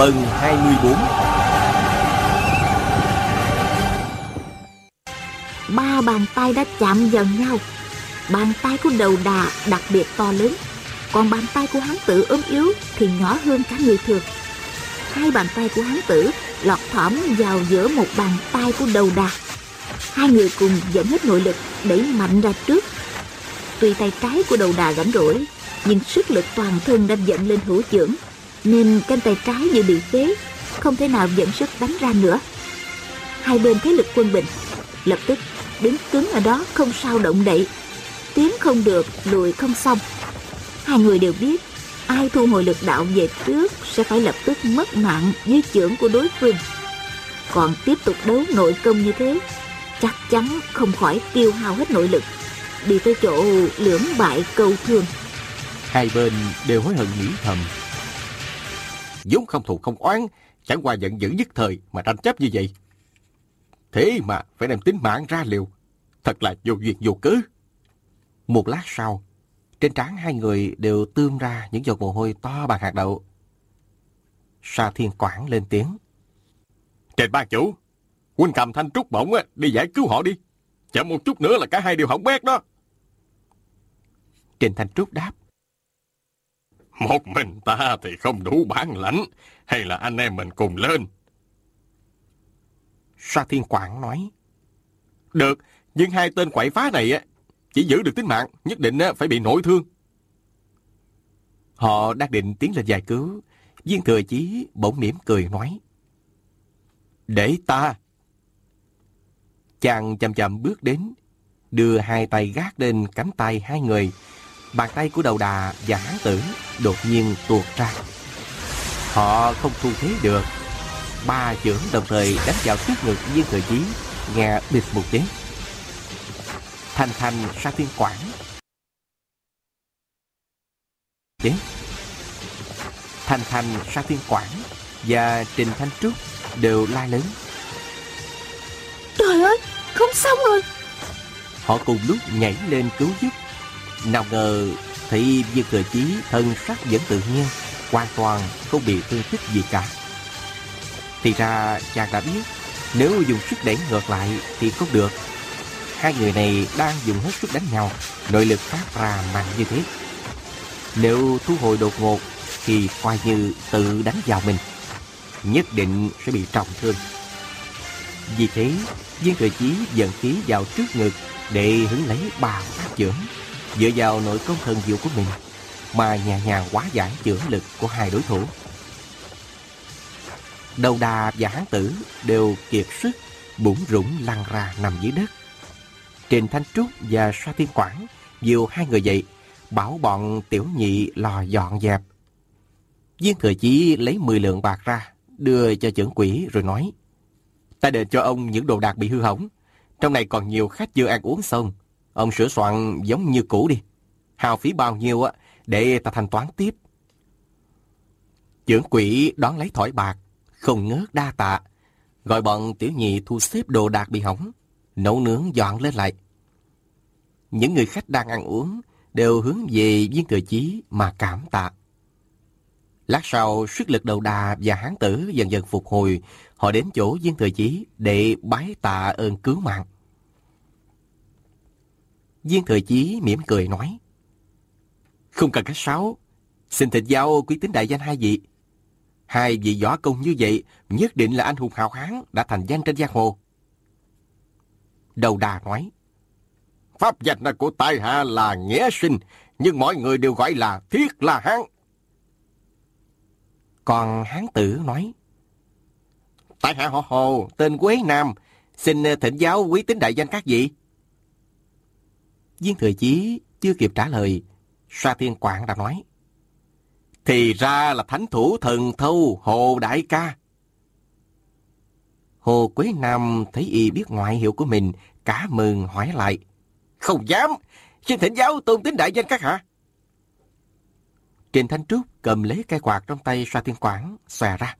Phần 24 Ba bàn tay đã chạm vào nhau. Bàn tay của đầu đà đặc biệt to lớn. Còn bàn tay của hán tử ốm yếu Thì nhỏ hơn cả người thường. Hai bàn tay của hán tử Lọt thỏm vào giữa một bàn tay của đầu đà. Hai người cùng dẫn hết nội lực Đẩy mạnh ra trước. Tuy tay trái của đầu đà rảnh rỗi, Nhưng sức lực toàn thân đã dẫn lên hữu trưởng. Nên cánh tay trái như bị phế, Không thể nào dẫn sức đánh ra nữa. Hai bên thế lực quân bình Lập tức đứng cứng ở đó không sao động đậy. Tiến không được, lùi không xong. Hai người đều biết ai thu hồi lực đạo về trước sẽ phải lập tức mất mạng dưới chưởng của đối phương. Còn tiếp tục đấu nội công như thế, chắc chắn không khỏi tiêu hao hết nội lực, đi tới chỗ lưỡng bại câu thương. Hai bên đều hối hận nghĩ thầm vốn không thù không oán Chẳng qua giận dữ nhất thời mà tranh chấp như vậy. Thế mà phải đem tính mạng ra liều Thật là vô duyên vô cớ. Một lát sau Trên trán hai người đều tươm ra Những giọt mồ hôi to bằng hạt đậu. Sa Thiên Quảng lên tiếng. Trên ba chủ Huynh cầm thanh trúc bổng đi giải cứu họ đi. Chậm một chút nữa là cả hai đều hỏng bét đó. Trình Thanh Trúc đáp một mình ta thì không đủ bản lãnh Hay là anh em mình cùng lên? Sa Thiên Quảng nói Được Nhưng hai tên quậy phá này á Chỉ giữ được tính mạng Nhất định á, phải bị nội thương. Họ đang định tiến lên giải cứu Viên thừa chí bỗng mỉm cười nói Để ta. Chàng chậm chậm bước đến Đưa hai tay gác lên cánh tay hai người Bàn tay của đầu đà và hán tử Đột nhiên tuột ra. Họ không thu thế được. Ba chưởng đồng thời đánh vào trước ngực viên thừa chí Nghe bịt một tiếng. Thanh thanh sa thiên quảng Tiếng Thanh thanh sa thiên quảng Và trình thanh trúc Đều la lớn. Trời ơi không xong rồi. Họ cùng lúc nhảy lên cứu giúp nào ngờ, Thấy viên thừa chí, thân sắc vẫn tự nhiên, Hoàn toàn không bị thương tích gì cả. Thì ra, chàng đã biết, Nếu dùng sức đẩy ngược lại Thì không được. Hai người này đang dùng hết sức đánh nhau, Nội lực phát ra mạnh như thế. Nếu thu hồi đột ngột, Thì coi như tự đánh vào mình, Nhất định sẽ bị trọng thương. Vì thế, Viên thừa chí dần khí vào trước ngực Để hứng lấy ba phát trưởng Dựa vào nội công thần diệu của mình Mà nhà nhàng quá giải chưởng lực của hai đối thủ. Đầu đà và hán tử đều kiệt sức Bụng rủng lăn ra nằm dưới đất. Trình Thanh Trúc và Sa Thiên Quảng Dìu hai người dậy, Bảo bọn tiểu nhị lò dọn dẹp. Viên thừa chí lấy 10 lượng bạc ra, Đưa cho trưởng quỷ rồi nói, Ta đền cho ông những đồ đạc bị hư hỏng, Trong này còn nhiều khách chưa ăn uống xong. Ông sửa soạn giống như cũ đi. Hào phí bao nhiêu á Để ta thanh toán tiếp. Trưởng quỷ đón lấy thỏi bạc Không ngớt đa tạ. Gọi bọn tiểu nhị thu xếp đồ đạc bị hỏng Nấu nướng dọn lên lại. Những người khách đang ăn uống Đều hướng về viên thừa chí mà cảm tạ. Lát sau, sức lực đầu đà và hán tử dần dần phục hồi, họ đến chỗ viên thừa chí để bái tạ ơn cứu mạng. Viên thừa chí mỉm cười nói, Không cần khách sáo, xin thịnh giao quý tính đại danh hai vị. Hai vị võ công như vậy nhất định là anh hùng hào hán đã thành danh trên giang hồ. Đầu đà nói, Pháp danh của tài hạ là Nghĩa Sinh, nhưng mọi người đều gọi là Thiết La Hán. Còn hán tử nói, Tại hạ họ Hồ, tên Quế Nam, xin thỉnh giáo quý tính đại danh các vị. Viên Thừa Chí chưa kịp trả lời, Sa Thiên Quảng đã nói, Thì ra là thánh thủ thần thâu Hồ Đại ca. Hồ Quế Nam thấy y biết ngoại hiệu của mình, cả mừng hỏi lại. Không dám, xin thỉnh giáo tôn tính đại danh các hạ. Trình Thanh Trúc cầm lấy cây quạt trong tay xoa thiên quảng, xòe ra.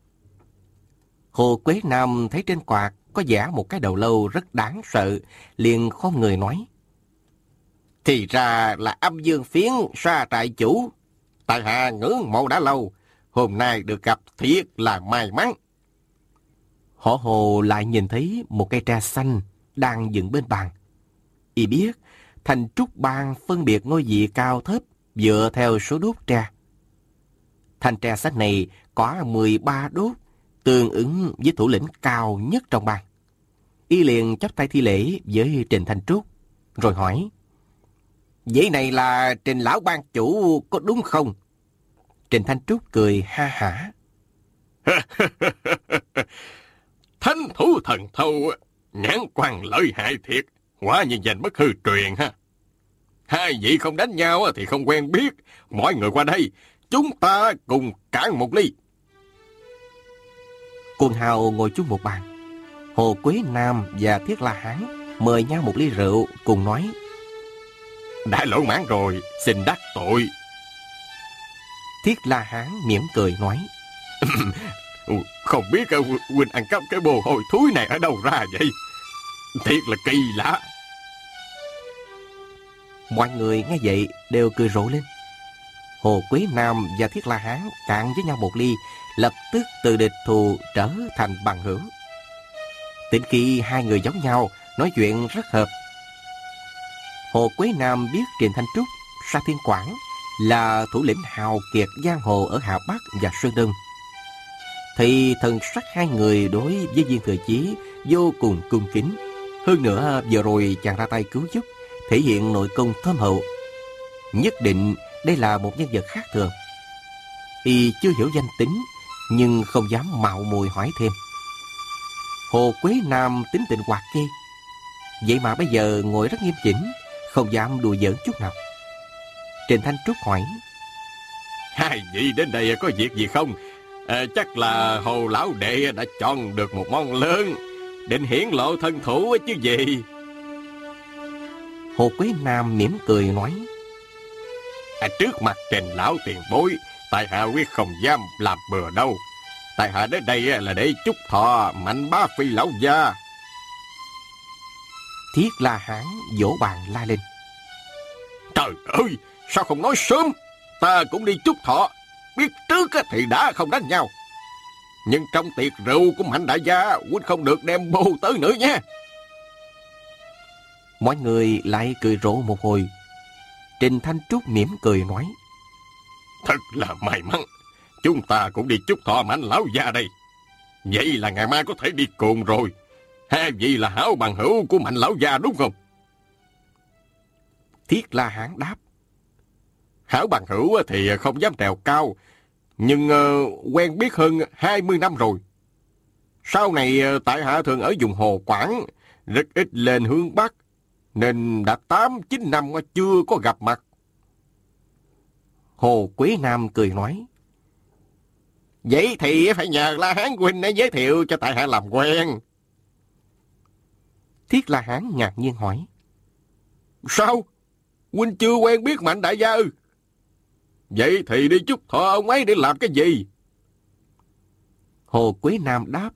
Hồ Quế Nam thấy trên quạt có giả một cái đầu lâu rất đáng sợ, liền không người nói. Thì ra là âm dương phiến xoa trại chủ. Tại hạ ngưỡng mộ đã lâu, hôm nay được gặp thiệt là may mắn. Họ hồ lại nhìn thấy một cây tre xanh đang dựng bên bàn. Y biết, thành trúc bang phân biệt ngôi vị cao thấp dựa theo số đốt tre. Thanh tre xanh này có 13 đốt, tương ứng với thủ lĩnh cao nhất trong bang. Y liền chắp tay thi lễ với Trình Thanh Trúc, rồi hỏi. Vậy này là Trình Lão Ban Chủ có đúng không? Trình Thanh Trúc cười ha hả. Thánh thủ thần thâu, nhãn quan lợi hại thiệt, quả nhiên danh bất hư truyền ha. Hai vị không đánh nhau thì không quen biết, mọi người qua đây, chúng ta cùng cạn một ly. Quân hào ngồi chung một bàn. Hồ Quế Nam và Thiết La Hán mời nhau một ly rượu cùng nói. Đã lỗ mãn rồi, xin đắc tội. Thiết La Hán mỉm cười nói. Không biết Huynh ăn cắp cái bồ hồi thúi này ở đâu ra vậy? Thiệt là kỳ lạ. Mọi người nghe vậy đều cười rộ lên. Hồ Quế Nam và Thiết La Hán cạn với nhau một ly, lập tức từ địch thù trở thành bằng hữu. Tính khi hai người giống nhau, nói chuyện rất hợp. Hồ Quế Nam biết Trình Thanh Trúc, Sa Thiên Quảng là thủ lĩnh hào kiệt giang hồ ở Hà Bắc và Sơn Đông. Thì thần sắc hai người đối với viên thừa chí vô cùng cung kính. Hơn nữa vừa rồi chàng ra tay cứu giúp, thể hiện nội công thâm hậu. Nhất định đây là một nhân vật khác thường. Y chưa hiểu danh tính, nhưng không dám mạo muội hỏi thêm. Hồ Quế Nam tính tình hoạt kê. Vậy mà bây giờ ngồi rất nghiêm chỉnh, không dám đùa giỡn chút nào. Trình Thanh Trúc hỏi. Hai vị đến đây có việc gì không? À, chắc là Hồ Lão Đệ đã chọn được một món lớn, định hiển lộ thân thủ chứ gì. Hồ Quế Nam mỉm cười nói. À, trước mặt trình lão tiền bối, tại hạ quyết không dám làm bừa đâu. Tại hạ đến đây là để chúc thọ mạnh bá phi lão gia. Thiết La Hán vỗ bàn la lên. Trời ơi, sao không nói sớm? Ta cũng đi chúc thọ. Biết trước thì đã không đánh nhau. Nhưng trong tiệc rượu của Mạnh Đại gia, huynh không được đem bồ tới nữa nha. Mọi người lại cười rộ một hồi. Trình Thanh Trúc mỉm cười nói. Thật là may mắn. Chúng ta cũng đi chúc thọ mạnh lão gia đây. Vậy là ngày mai có thể đi cùng rồi. Hai vị là hảo bằng hữu của mạnh lão gia đúng không? Thiết La Hán đáp. Hảo bằng hữu thì không dám trèo cao, nhưng uh, quen biết hơn 20 năm rồi. Sau này uh, tại hạ thường ở vùng Hồ Quảng, rất ít lên hướng Bắc, nên đã 8-9 năm chưa có gặp mặt. Hồ Quế Nam cười nói. Vậy thì phải nhờ La Hán Huynh để giới thiệu cho tại hạ làm quen. Thiết La Hán ngạc nhiên hỏi. Sao? Huynh chưa quen biết Mạnh Đại Gia ư? Vậy thì đi chúc thọ ông ấy để làm cái gì? Hồ Quế Nam đáp.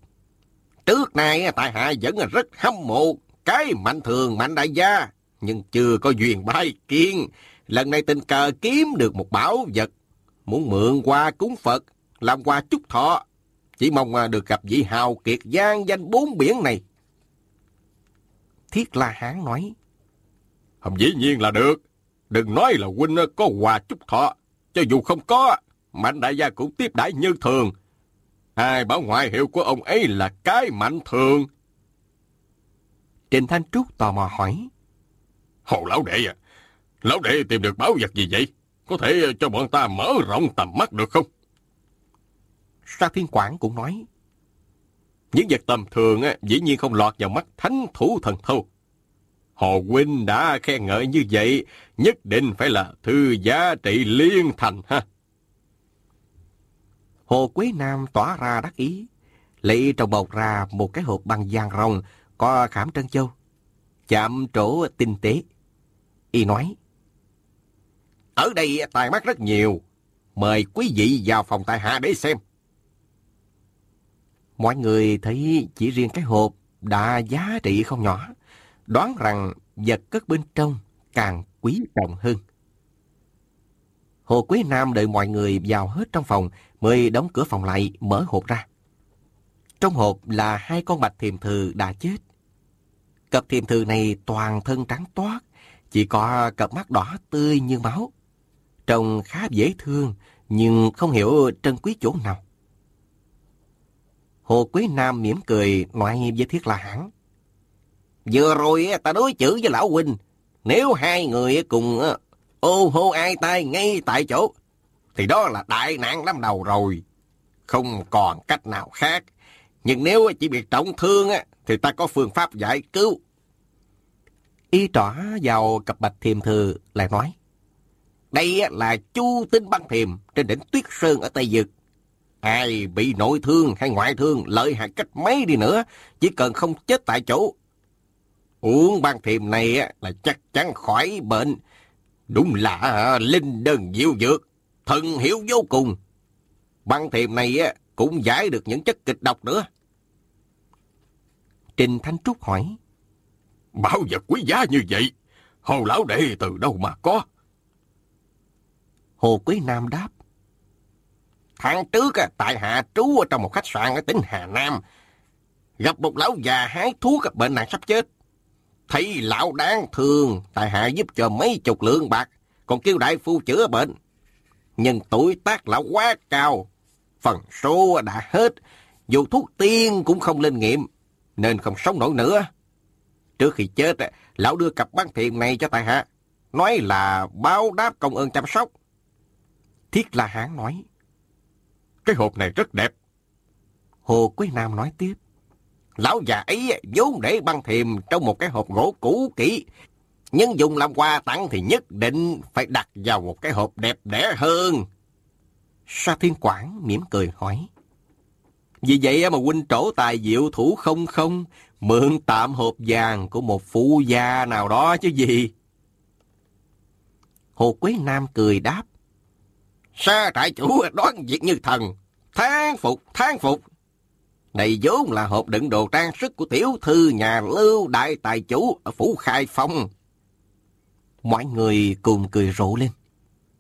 Trước nay tại hạ vẫn rất hâm mộ cái mạnh thường mạnh đại gia, nhưng chưa có duyên bái kiên. Lần này tình cờ kiếm được một bảo vật, muốn mượn qua cúng Phật, làm quà chúc thọ. Chỉ mong được gặp vị hào kiệt giang danh bốn biển này. Thiết La Hán nói. Không dĩ nhiên là được. Đừng nói là huynh có quà chúc thọ. Cho dù không có, mạnh đại gia cũng tiếp đãi như thường. Ai bảo ngoại hiệu của ông ấy là cái mạnh thường. Trình Thanh Trúc tò mò hỏi. Hồ lão đệ à, lão đệ tìm được báo vật gì vậy? Có thể cho bọn ta mở rộng tầm mắt được không? Sa Thiên Quảng cũng nói. Những vật tầm thường á, dĩ nhiên không lọt vào mắt thánh thủ thần thâu. Hồ Huynh đã khen ngợi như vậy, nhất định phải là thư giá trị liên thành ha. Hồ Quế Nam tỏa ra đắc ý, lấy trong bọc ra một cái hộp bằng vàng rồng có khảm trân châu. Chạm trổ tinh tế. Y nói, Ở đây tài mắt rất nhiều. Mời quý vị vào phòng tại hạ để xem. Mọi người thấy chỉ riêng cái hộp đã giá trị không nhỏ, đoán rằng vật cất bên trong càng quý trọng hơn. Hồ Quế Nam đợi mọi người vào hết trong phòng mới đóng cửa phòng lại mở hộp ra. Trong hộp là hai con bạch thiềm thừ đã chết. Cặp thiềm thừ này toàn thân trắng toát, chỉ có cặp mắt đỏ tươi như máu. Trông khá dễ thương, nhưng không hiểu trân quý chỗ nào. Hồ Quế Nam mỉm cười nói với Thiết La Hán. Vừa rồi ta đối chữ với lão huynh, nếu hai người cùng ô hô ai tay ngay tại chỗ, thì đó là đại nạn lắm đầu rồi. Không còn cách nào khác. Nhưng nếu chỉ bị trọng thương, thì ta có phương pháp giải cứu. Y trỏ vào cặp bạch thiềm thư lại nói. Đây là chu tinh băng thiềm trên đỉnh tuyết sơn ở Tây Dực. Ai bị nội thương hay ngoại thương lợi hại cách mấy đi nữa, chỉ cần không chết tại chỗ. Uống băng thiềm này là chắc chắn khỏi bệnh. Đúng là linh đơn diệu dược, thần hiểu vô cùng. Băng thiềm này cũng giải được những chất kịch độc nữa. Trình Thanh Trúc hỏi. Bảo vật quý giá như vậy, hồ lão đệ từ đâu mà có? Hồ Quế Nam đáp. Tháng trước, tại hạ trú ở trong một khách sạn ở tỉnh Hà Nam. Gặp một lão già hái thuốc bệnh nặng sắp chết. Thấy lão đáng thương, tại hạ giúp cho mấy chục lượng bạc, còn kêu đại phu chữa bệnh. Nhưng tuổi tác lão quá cao, phần số đã hết, dù thuốc tiên cũng không lên nghiệm, nên không sống nổi nữa. Trước khi chết, lão đưa cặp bán thiện này cho tại hạ, nói là báo đáp công ơn chăm sóc. Thiết La Hán nói, cái hộp này rất đẹp. Hồ Quế Nam nói tiếp, lão già ấy vốn để băng thiềm trong một cái hộp gỗ cũ kỹ, nhưng dùng làm quà tặng thì nhất định phải đặt vào một cái hộp đẹp đẽ hơn. Sa Thiên Quảng mỉm cười hỏi. Vì vậy mà huynh trổ tài diệu thủ không không, mượn tạm hộp vàng của một phụ gia nào đó chứ gì. Hồ Quế Nam cười đáp. Sa trại chủ đoán việc như thần, thán phục, thán phục. Này vốn là hộp đựng đồ trang sức của tiểu thư nhà lưu đại tài chủ ở phủ Khai Phong. Mọi người cùng cười rộ lên.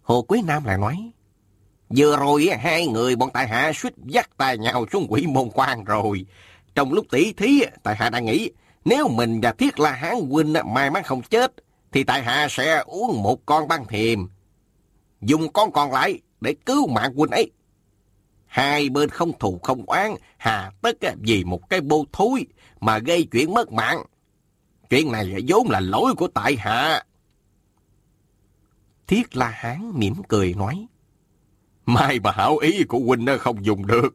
Hồ Quế Nam lại nói. Vừa rồi hai người bọn tại hạ suýt dắt tay nhau xuống quỷ môn quan rồi. Trong lúc tỷ thí, tại hạ đã nghĩ, nếu mình và Thiết La Hán huynh may mắn không chết, thì tại hạ sẽ uống một con băng thiềm. Dùng con còn lại để cứu mạng huynh ấy. Hai bên không thù không oán, hà tất vì một cái bô thối mà gây chuyện mất mạng. Chuyện này vốn là lỗi của tại hạ. Thiết La Hán mỉm cười nói. Mai mà hảo ý của huynh không dùng được.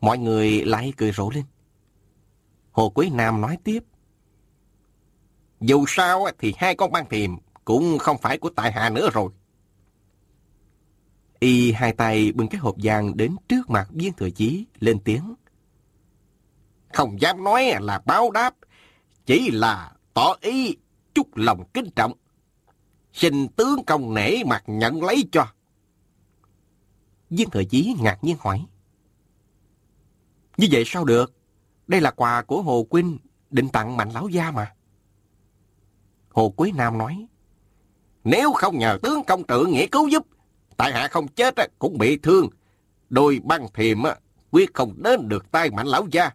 Mọi người lại cười rộ lên. Hồ quý Nam nói tiếp. Dù sao thì hai con băng thiềm cũng không phải của tại hạ nữa rồi. Y hai tay bưng cái hộp vàng đến trước mặt viên thừa chí, lên tiếng. Không dám nói là báo đáp, chỉ là tỏ ý chút lòng kính trọng. Xin tướng công nể mặt nhận lấy cho. Viên thừa chí ngạc nhiên hỏi. Như vậy sao được? Đây là quà của Hồ Quynh, định tặng mạnh lão gia mà. Hồ Quế Nam nói. Nếu không nhờ tướng công trượng nghĩa cứu giúp, tại hạ không chết cũng bị thương. Đôi băng thiềm quyết không đến được tay mạnh lão gia.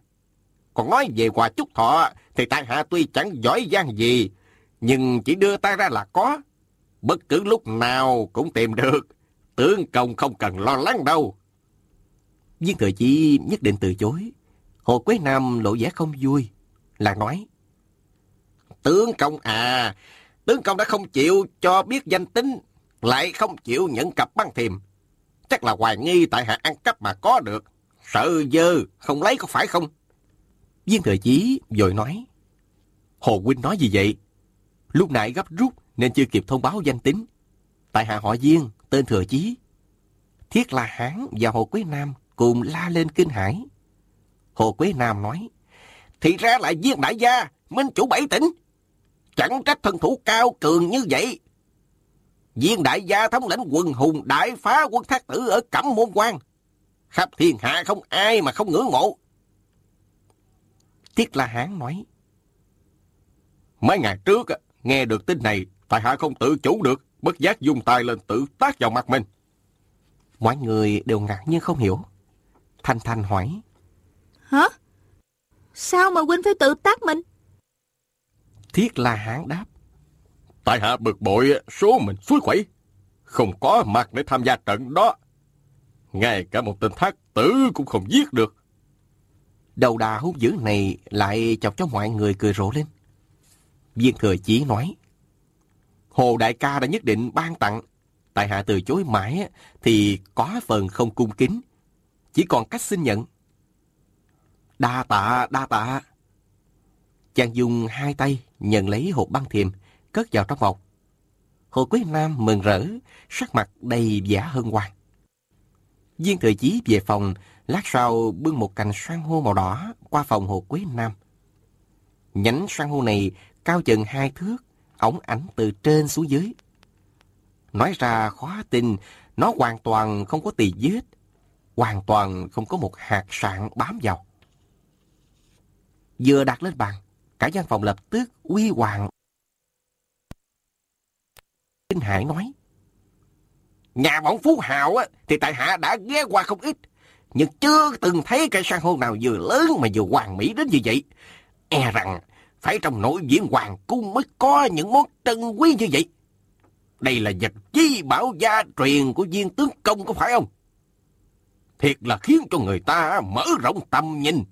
Còn nói về quà chúc thọ thì tại hạ tuy chẳng giỏi giang gì, nhưng chỉ đưa tay ra là có. Bất cứ lúc nào cũng tìm được. Tướng công không cần lo lắng đâu. Viên thừa chi nhất định từ chối. Hồ Quế Nam lộ vẻ không vui, là nói. Tướng công à, tướng công đã không chịu cho biết danh tính, lại không chịu nhận cặp băng thiềm. Chắc là hoài nghi tại hạ ăn cắp mà có được. Sợ dơ, không lấy có phải không? Viên thừa chí rồi nói. Hồ Huynh nói gì vậy? Lúc nãy gấp rút nên chưa kịp thông báo danh tính. Tại hạ họ Viên, tên thừa chí. Thiết La Hán và Hồ Quế Nam cùng la lên kinh hãi. Hồ Quế Nam nói, Thì ra là viên đại gia, minh chủ bảy tỉnh. Chẳng trách thân thủ cao cường như vậy. Viên đại gia thống lĩnh quần hùng đại phá quân thác tử ở Cẩm Môn Quan. Khắp thiên hạ không ai mà không ngưỡng mộ. Thiết La Hán nói, Mấy ngày trước, nghe được tin này, tại hạ không tự chủ được, bất giác dùng tay lên tự tác vào mặt mình. Mọi người đều ngạc nhiên không hiểu. Thanh Thanh hỏi. Hả? Sao mà huynh phải tự tác mình? Thiết La Hán đáp. Tại hạ bực bội số mình suối quẩy. Không có mặt để tham gia trận đó. Ngay cả một tên thác tử cũng không giết được. Đầu đà hút dữ này lại chọc cho mọi người cười rộ lên. Viên Thừa Chí nói. Hồ Đại ca đã nhất định ban tặng. Tại hạ từ chối mãi thì có phần không cung kính. Chỉ còn cách xin nhận. Đa tạ, đa tạ. Chàng dùng hai tay nhận lấy hộp băng thiềm, cất vào trong một. Hồ Quế Nam mừng rỡ, sắc mặt đầy vẻ hân hoan. Viên Thừa Chí về phòng, lát sau bưng một cành san hô màu đỏ qua phòng Hồ Quế Nam. Nhánh san hô này cao chừng hai thước, ống ảnh từ trên xuống dưới. Nói ra khó tin, nó hoàn toàn không có tỳ vết, hoàn toàn không có một hạt sạn bám vào. Vừa đặt lên bàn, cả gian phòng lập tức uy hoàng. Kinh Hải nói, Nhà bọn Phú Hào á, thì tại hạ đã ghé qua không ít, nhưng chưa từng thấy cây san hô nào vừa lớn mà vừa hoàn mỹ đến như vậy. E rằng phải trong nội diễn hoàng cung mới có những món trân quý như vậy. Đây là vật chi bảo gia truyền của viên tướng công có phải không? Thiệt là khiến cho người ta mở rộng tầm nhìn.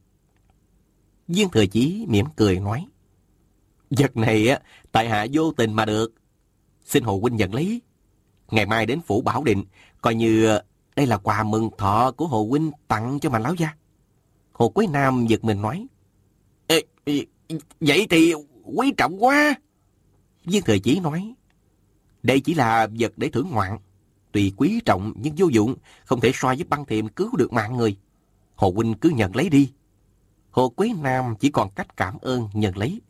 Viên Thừa Chí mỉm cười nói, Vật này á, tại hạ vô tình mà được. Xin Hồ Huynh nhận lấy. Ngày mai đến Phủ Bảo Định, coi như đây là quà mừng thọ của Hồ Huynh tặng cho Mạnh Lão Gia. Hồ Quế Nam giật mình nói, Ê, vậy thì quý trọng quá. Viên Thừa Chí nói, đây chỉ là vật để thưởng ngoạn. Tuy quý trọng nhưng vô dụng, không thể so với băng thiệm cứu được mạng người. Hồ Huynh cứ nhận lấy đi. Hồ Quế Nam chỉ còn cách cảm ơn nhận lấy.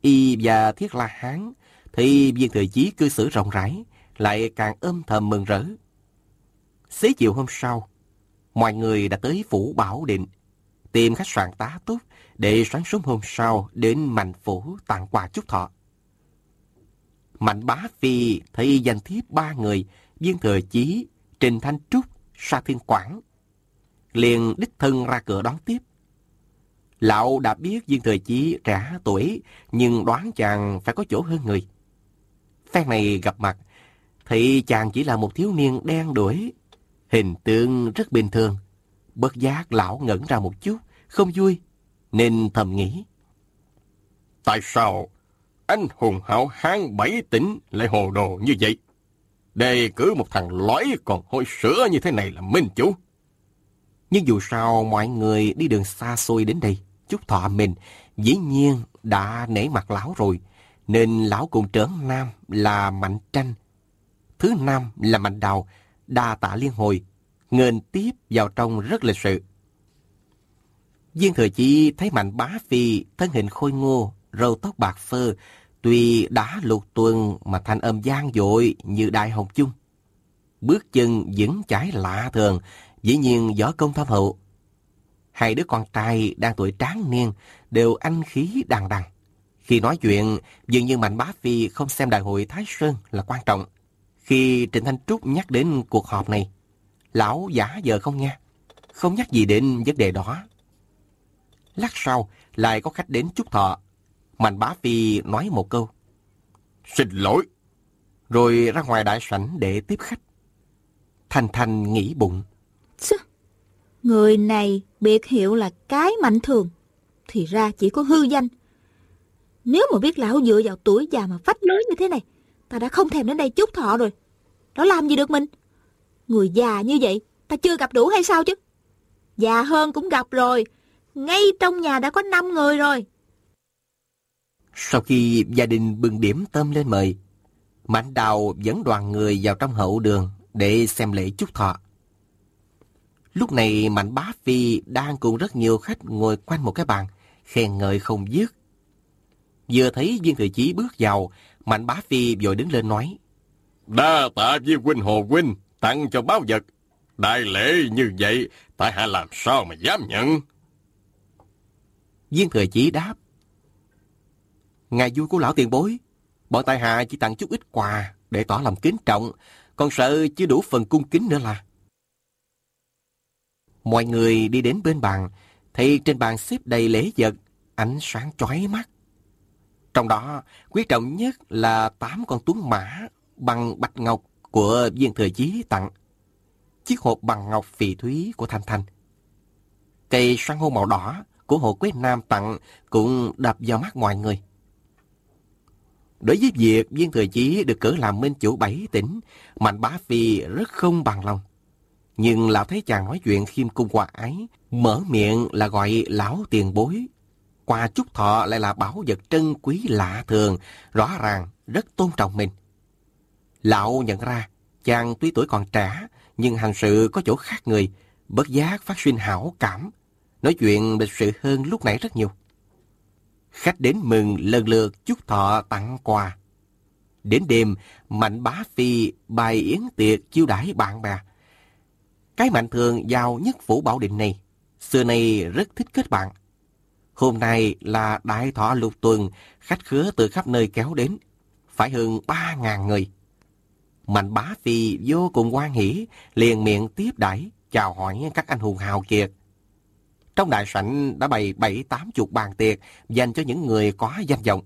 Y và Thiết La Hán thì viên thời chí cư xử rộng rãi, lại càng âm thầm mừng rỡ. Xế chiều hôm sau, mọi người đã tới Phủ Bảo Định, tìm khách sạn tá túc để sáng sớm hôm sau đến Mạnh Phủ tặng quà chúc thọ. Mạnh Bá Phi thấy danh thiếp ba người, viên thừa chí, Trình Thanh Trúc, Sa Thiên Quảng. Liền đích thân ra cửa đón tiếp. Lão đã biết viên thời chí trẻ tuổi, nhưng đoán chàng phải có chỗ hơn người. Phen này gặp mặt, thì chàng chỉ là một thiếu niên đen đuổi, hình tượng rất bình thường. Bất giác lão ngẩn ra một chút, không vui, nên thầm nghĩ. Tại sao anh hùng hảo hán bảy tỉnh lại hồ đồ như vậy? Đề cử một thằng lõi còn hôi sữa như thế này là minh chủ. Nhưng dù sao mọi người đi đường xa xôi đến đây, chúc thọ mình dĩ nhiên đã nể mặt lão rồi, nên lão cùng trưởng nam là Mạnh Tranh. Thứ nam là Mạnh Đào, đa tạ liên hồi, ngên tiếp vào trong rất lịch sự. Viên Thừa Chi thấy Mạnh Bá Phi thân hình khôi ngô, râu tóc bạc phơ, tuy đã lục tuần mà thanh âm gian dội như đại hồng chung. Bước chân vững chãi lạ thường, dĩ nhiên võ công thâm hậu. Hai đứa con trai đang tuổi tráng niên đều anh khí đằng đằng. Khi nói chuyện, dường như Mạnh Bá Phi không xem đại hội Thái Sơn là quan trọng. Khi Trịnh Thanh Trúc nhắc đến cuộc họp này, lão giả giờ không nghe, không nhắc gì đến vấn đề đó. Lát sau, lại có khách đến chúc thọ. Mạnh Bá Phi nói một câu. Xin lỗi. Rồi ra ngoài đại sảnh để tiếp khách. Thanh Thanh nghĩ bụng. Chứ, người này biệt hiệu là cái mạnh thường, thì ra chỉ có hư danh. Nếu mà biết lão dựa vào tuổi già mà phách lối như thế này, ta đã không thèm đến đây chúc thọ rồi. Nó làm gì được mình? Người già như vậy, ta chưa gặp đủ hay sao chứ? Già hơn cũng gặp rồi, ngay trong nhà đã có 5 người rồi. Sau khi gia đình bưng điểm tôm lên mời, Mạnh Đào dẫn đoàn người vào trong hậu đường để xem lễ chúc thọ. Lúc này Mạnh Bá Phi đang cùng rất nhiều khách ngồi quanh một cái bàn, khen ngợi không dứt. Vừa thấy viên thừa chí bước vào, Mạnh Bá Phi vội đứng lên nói. Đa tạ viên huynh Hồ huynh, tặng cho báo vật. Đại lễ như vậy, tại hạ làm sao mà dám nhận? Viên thừa chí đáp. Ngài vui của lão tiền bối, bọn tại hạ chỉ tặng chút ít quà để tỏ lòng kính trọng, còn sợ chưa đủ phần cung kính nữa là. Mọi người đi đến bên bàn, thấy trên bàn xếp đầy lễ vật, ánh sáng chói mắt. Trong đó, quý trọng nhất là tám con tuấn mã bằng bạch ngọc của viên thừa chí tặng. Chiếc hộp bằng ngọc phỉ thúy của Thanh Thanh. Cây san hô màu đỏ của Hồ Quế Nam tặng cũng đập vào mắt mọi người. Đối với việc viên thừa chí được cử làm minh chủ bảy tỉnh, Mạnh Bá Phi rất không bằng lòng. Nhưng lão thấy chàng nói chuyện khiêm cung hòa ái, mở miệng là gọi lão tiền bối. Quà chúc thọ lại là bảo vật trân quý lạ thường, rõ ràng rất tôn trọng mình. Lão nhận ra, chàng tuy tuổi còn trẻ, nhưng hành sự có chỗ khác người, bất giác phát sinh hảo cảm, nói chuyện lịch sự hơn lúc nãy rất nhiều. Khách đến mừng lần lượt chúc thọ tặng quà. Đến đêm, Mạnh Bá Phi bài yến tiệc chiêu đãi bạn bè. Cái mạnh thường giàu nhất phủ bảo định này, xưa nay rất thích kết bạn. Hôm nay là đại thọ lục tuần, khách khứa từ khắp nơi kéo đến, phải hơn ba ngàn người. Mạnh Bá Phi vô cùng quan hỷ, liền miệng tiếp đãi chào hỏi các anh hùng hào kiệt. Trong đại sảnh đã bày bảy tám chục bàn tiệc dành cho những người có danh vọng.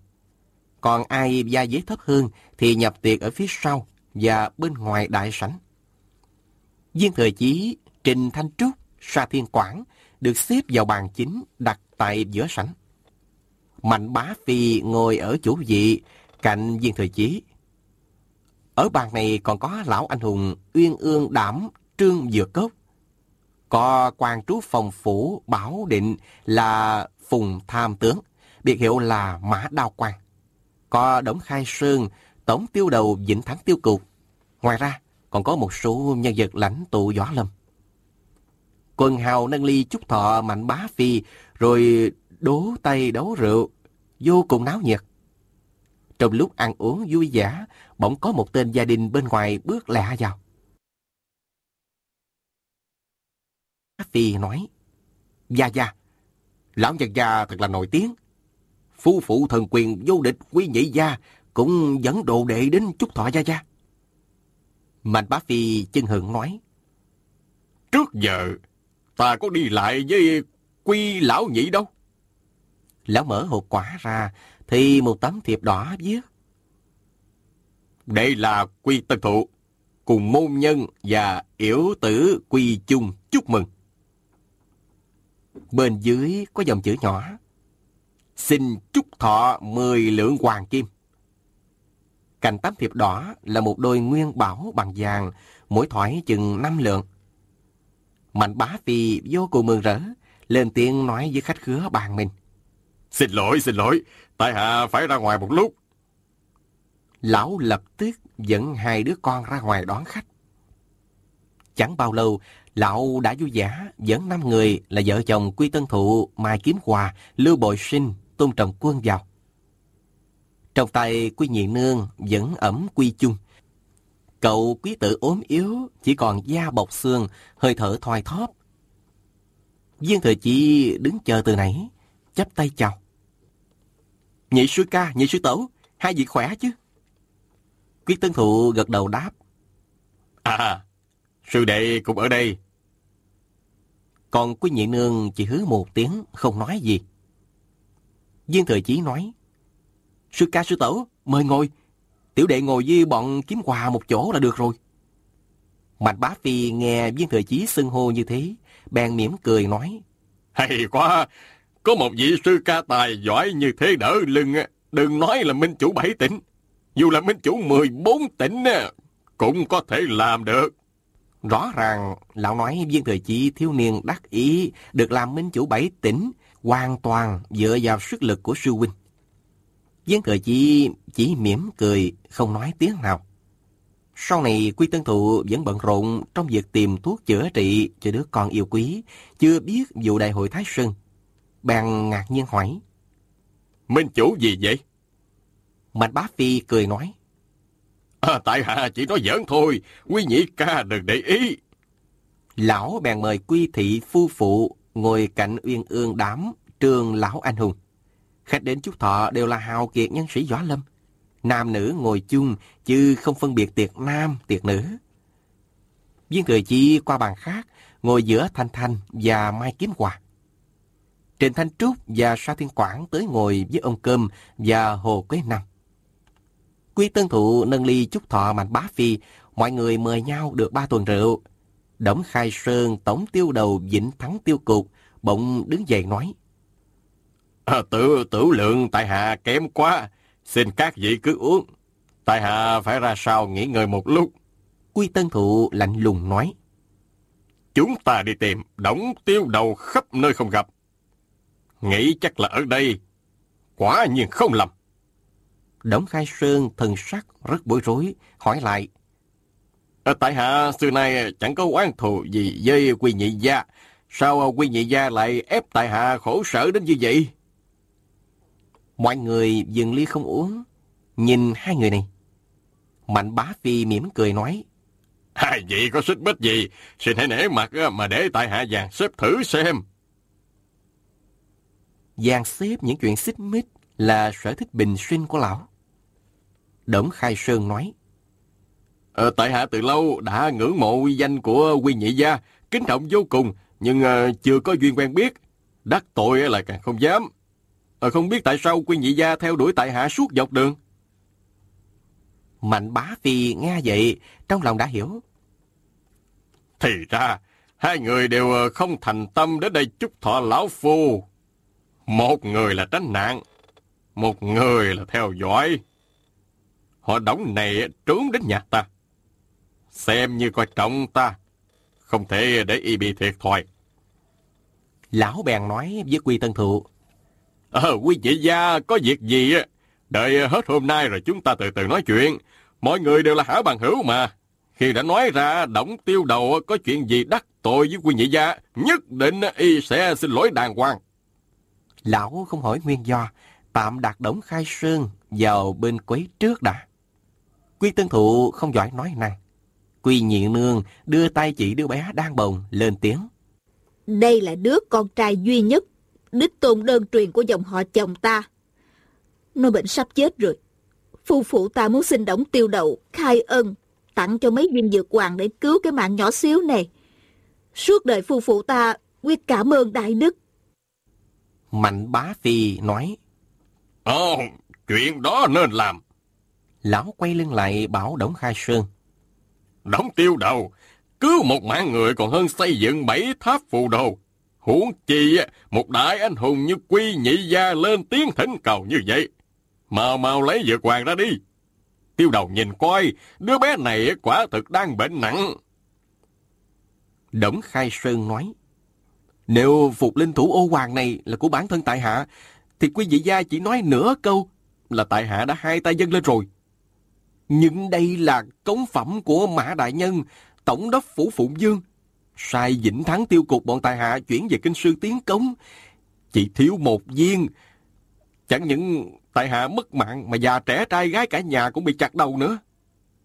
Còn ai gia giấy thấp hơn thì nhập tiệc ở phía sau và bên ngoài đại sảnh. Viên Thời Chí, Trình Thanh Trúc, Sa Thiên Quảng được xếp vào bàn chính đặt tại giữa sảnh. Mạnh Bá Phi ngồi ở chủ vị cạnh Viên Thời Chí. Ở bàn này còn có lão anh hùng Uyên Ương Đảm Trương Dược Cốc. Có quan trú phòng phủ bảo định là Phùng Tham Tướng, biệt hiệu là Mã Đao Quan. Có Đống Khai Sơn, Tổng Tiêu Đầu Vĩnh Thắng Tiêu Cục. Ngoài ra, còn có một số nhân vật lãnh tụ võ lâm. Quân hào nâng ly chúc thọ mạnh bá phi, rồi đố tay đấu rượu, vô cùng náo nhiệt. Trong lúc ăn uống vui vẻ, bỗng có một tên gia đình bên ngoài bước lẹ vào. Phi nói, Gia Gia, lão nhân gia thật là nổi tiếng. Phu phụ thần quyền vô địch quý nhị gia cũng dẫn đồ đệ đến chúc thọ Gia Gia. Mạnh bá Phi chân hưởng nói, Trước giờ, ta có đi lại với quy lão nhị đâu. Lão mở hộp quả ra, thì một tấm thiệp đỏ viết. Đây là quy tân thụ, cùng môn nhân và yểu tử quy chung chúc mừng. Bên dưới có dòng chữ nhỏ. Xin chúc thọ 10 lượng hoàng kim. Cạnh tấm thiệp đỏ là một đôi nguyên bảo bằng vàng, mỗi thoải chừng 5 lượng. Mạnh bá phi vô cùng mừng rỡ, lên tiếng nói với khách khứa bàn mình. Xin lỗi, xin lỗi, tại hạ phải ra ngoài một lúc. Lão lập tức dẫn hai đứa con ra ngoài đón khách. Chẳng bao lâu, lão đã vui vẻ dẫn năm người là vợ chồng Quy Tân Thụ, Mai Kiếm Hòa, Lưu Bội Sinh, Tôn Trọng Quân vào. Trong tay Quy Nhị Nương vẫn ẩm Quy Chung. Cậu quý tử ốm yếu, chỉ còn da bọc xương, hơi thở thoi thóp. Viên Thời Chi đứng chờ từ nãy, chắp tay chào. Nhị sư ca, nhị sư tổ, hai vị khỏe chứ? Quý Tân Thụ gật đầu đáp. À, sư đệ cũng ở đây. Còn quý nhị nương chỉ hứ một tiếng, không nói gì. Viên Thời Chí nói. Sư ca sư tổ, mời ngồi. Tiểu đệ ngồi với bọn kiếm quà một chỗ là được rồi. Mạnh bá phi nghe viên thời chí xưng hô như thế, bèn mỉm cười nói. Hay quá, có một vị sư ca tài giỏi như thế đỡ lưng, đừng nói là minh chủ bảy tỉnh. Dù là minh chủ 14 tỉnh, cũng có thể làm được. Rõ ràng, lão nói viên thời chí thiếu niên đắc ý được làm minh chủ bảy tỉnh, hoàn toàn dựa vào sức lực của sư huynh. Viên thời chí chỉ mỉm cười, không nói tiếng nào. Sau này Quy Tân Thụ vẫn bận rộn trong việc tìm thuốc chữa trị cho đứa con yêu quý, chưa biết vụ đại hội Thái Sơn. Bèn ngạc nhiên hỏi. Minh chủ gì vậy? Mạnh bá phi cười nói. À, tại hạ chỉ nói giỡn thôi, quý nhị ca đừng để ý. Lão bèn mời quy thị phu phụ ngồi cạnh uyên ương đám trường lão anh hùng. Khách đến chúc thọ đều là hào kiệt nhân sĩ võ lâm. Nam nữ ngồi chung chứ không phân biệt tiệc nam, tiệc nữ. Viên Thừa chi qua bàn khác, ngồi giữa Thanh Thanh và Mai Kiếm Hòa. Trịnh Thanh Trúc và Sa Thiên Quảng tới ngồi với ông Cơm và Hồ Quế Năm. Quy Tân Thụ nâng ly chúc thọ mạnh bá phi, mọi người mời nhau được ba tuần rượu. Đổng Khai Sơn tổng tiêu đầu Vĩnh Thắng Tiêu Cục, bỗng đứng dậy nói. Ờ, à, tự tử lượng tại hạ kém quá, xin các vị cứ uống. Tại hạ phải ra sau nghỉ ngơi một lúc. Quy Tân Thụ lạnh lùng nói. Chúng ta đi tìm, đóng tiêu đầu khắp nơi không gặp. Nghĩ chắc là ở đây. Quả nhiên không lầm. Đổng Khai Sơn thần sắc rất bối rối, hỏi lại. À, tại hạ xưa nay chẳng có oán thù gì với quy nhị gia. Sao quy nhị gia lại ép tại hạ khổ sở đến như vậy? Mọi người dừng ly không uống, nhìn hai người này. Mạnh bá phi mỉm cười nói. Hai vị có xích bích gì, xin hãy nể mặt mà để tại hạ dàn xếp thử xem. Dàn xếp những chuyện xích mích là sở thích bình sinh của lão. Đổng Khai Sơn nói. Ờ, tại hạ từ lâu đã ngưỡng mộ uy danh của quy nhị gia, kính trọng vô cùng, nhưng uh, chưa có duyên quen biết. Đắc tội là càng không dám. Ờ, không biết tại sao quy nhị gia theo đuổi tại hạ suốt dọc đường. Mạnh bá phi nghe vậy, trong lòng đã hiểu. Thì ra, hai người đều ờ, không thành tâm đến đây chúc thọ lão phu. Một người là tránh nạn, một người là theo dõi. Họ đóng này trốn đến nhà ta. Xem như coi trọng ta. Không thể để y bị thiệt thòi. Lão bèn nói với Quy Tân Thụ. Ờ, quý vị gia có việc gì á? Đợi hết hôm nay rồi chúng ta từ từ nói chuyện. Mọi người đều là hảo bằng hữu mà. Khi đã nói ra đóng tiêu đầu có chuyện gì đắc tội với quý nhị gia, nhất định y sẽ xin lỗi đàng hoàng. Lão không hỏi nguyên do, tạm đặt đống khai sơn vào bên quấy trước đã. Quy Tân Thụ không giỏi nói năng. Quy Nhị Nương đưa tay chỉ đứa bé đang bồng lên tiếng. Đây là đứa con trai duy nhất, đích tôn đơn truyền của dòng họ chồng ta. Nó bệnh sắp chết rồi. Phu phụ ta muốn xin đổng tiêu đậu, khai ân, tặng cho mấy viên dược hoàng để cứu cái mạng nhỏ xíu này. Suốt đời phu phụ ta quyết cảm ơn đại đức. Mạnh bá phi nói. Ồ, chuyện đó nên làm. Lão quay lưng lại bảo Đổng Khai Sơn. Đổng tiêu đầu, cứu một mạng người còn hơn xây dựng bảy tháp phù đồ. Huống chi một đại anh hùng như quy nhị gia lên tiếng thỉnh cầu như vậy. Mau mau lấy dược hoàng ra đi. Tiêu đầu nhìn coi, đứa bé này quả thực đang bệnh nặng. Đổng Khai Sơn nói. Nếu phục linh thủ ô hoàng này là của bản thân tại hạ, thì quý vị gia chỉ nói nửa câu là tại hạ đã hai tay dâng lên rồi. Nhưng đây là cống phẩm của Mã Đại Nhân, Tổng đốc Phủ Phụng Dương. Sai Vĩnh Thắng tiêu cục bọn tài hạ chuyển về kinh sư tiến cống. Chỉ thiếu một viên. Chẳng những tại hạ mất mạng mà già trẻ trai gái cả nhà cũng bị chặt đầu nữa.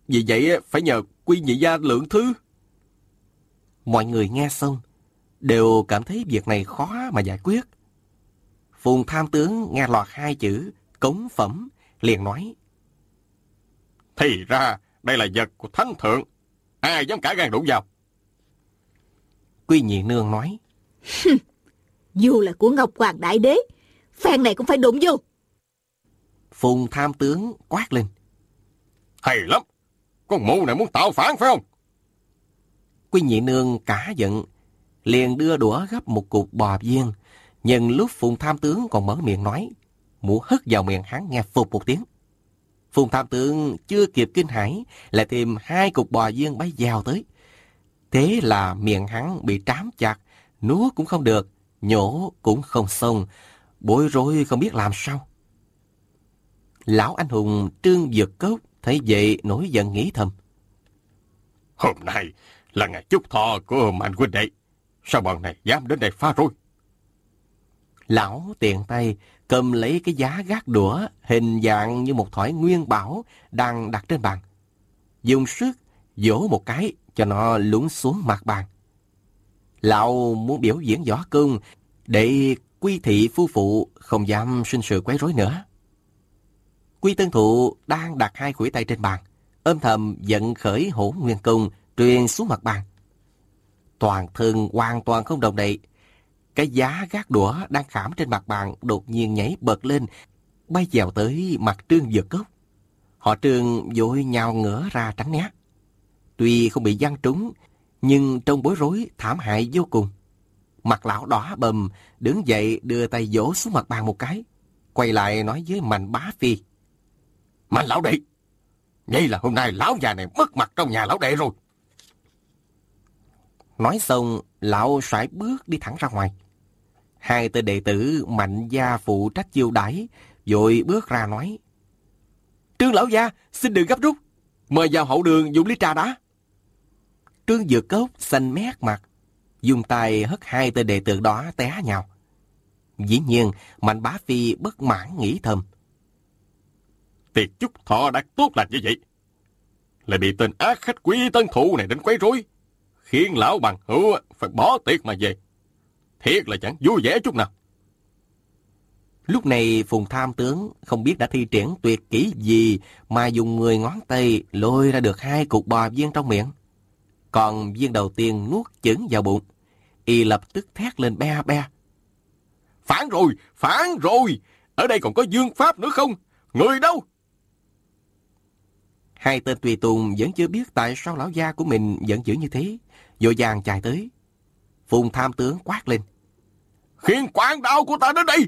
Vì vậy phải nhờ quy nhị gia lượng thứ. Mọi người nghe xong, đều cảm thấy việc này khó mà giải quyết. Phùng tham tướng nghe lọt hai chữ cống phẩm, liền nói. Thì ra, đây là vật của thánh thượng. Ai dám cả gan đụng vào? Quy nhị nương nói. Dù là của Ngọc Hoàng Đại Đế, phan này cũng phải đụng vô. Phùng tham tướng quát lên. Hay lắm, con mụ này muốn tạo phản phải không? Quy nhị nương cả giận, liền đưa đũa gấp một cục bò viên. Nhân lúc Phùng tham tướng còn mở miệng nói, mụ hất vào miệng hắn nghe phục một tiếng. Phùng tham tướng chưa kịp kinh hãi, lại thêm hai cục bò viên bay vào tới. Thế là miệng hắn bị trám chặt, nuốt cũng không được, nhổ cũng không xong, bối rối không biết làm sao. Lão anh hùng trương dược cốt thấy vậy nổi giận nghĩ thầm. Hôm nay là ngày chúc thọ của mạnh huynh đệ. Sao bọn này dám đến đây phá rối? Lão tiện tay cầm lấy cái giá gác đũa hình dạng như một thỏi nguyên bảo đang đặt trên bàn. Dùng sức vỗ một cái cho nó lún xuống mặt bàn. Lão muốn biểu diễn võ công để quy thị phu phụ không dám sinh sự quấy rối nữa. Quy tân thụ đang đặt hai khuỷu tay trên bàn, âm thầm giận khởi hổ nguyên công truyền xuống mặt bàn. Toàn thân hoàn toàn không đồng đậy. Cái giá gác đũa đang khảm trên mặt bàn đột nhiên nhảy bật lên, bay dèo tới mặt trương dược cốc. Họ trương vội nhào ngửa ra tránh né. Tuy không bị giăng trúng, nhưng trong bối rối thảm hại vô cùng. Mặt lão đỏ bầm, đứng dậy đưa tay vỗ xuống mặt bàn một cái. Quay lại nói với Mạnh Bá Phi. Mạnh lão đệ, vậy là hôm nay lão già này mất mặt trong nhà lão đệ rồi. Nói xong, lão sải bước đi thẳng ra ngoài. Hai tên đệ tử mạnh gia phụ trách chiêu đãi, vội bước ra nói. Trương lão gia, xin đừng gấp rút. Mời vào hậu đường dùng ly trà đã. Trương Dược Cốc xanh mét mặt, dùng tay hất hai tên đệ tử đó té nhào. Dĩ nhiên, Mạnh Bá Phi bất mãn nghĩ thầm. Tiệc chúc thọ đã tốt lành như vậy. Lại bị tên ác khách quý tân thụ này đến quấy rối, khiến lão bằng hữu phải bỏ tiệc mà về. Thiệt là chẳng vui vẻ chút nào. Lúc này Phùng Tham Tướng không biết đã thi triển tuyệt kỹ gì mà dùng người ngón tay lôi ra được hai cục bò viên trong miệng. Còn viên đầu tiên nuốt chửng vào bụng. Y lập tức thét lên be be. Phản rồi! Phản rồi! Ở đây còn có dương pháp nữa không? Người đâu? Hai tên tùy tùng vẫn chưa biết tại sao lão gia của mình vẫn giữ như thế. Vội vàng chạy tới. Phùng tham tướng quát lên. Khiên quán đao của ta đến đây!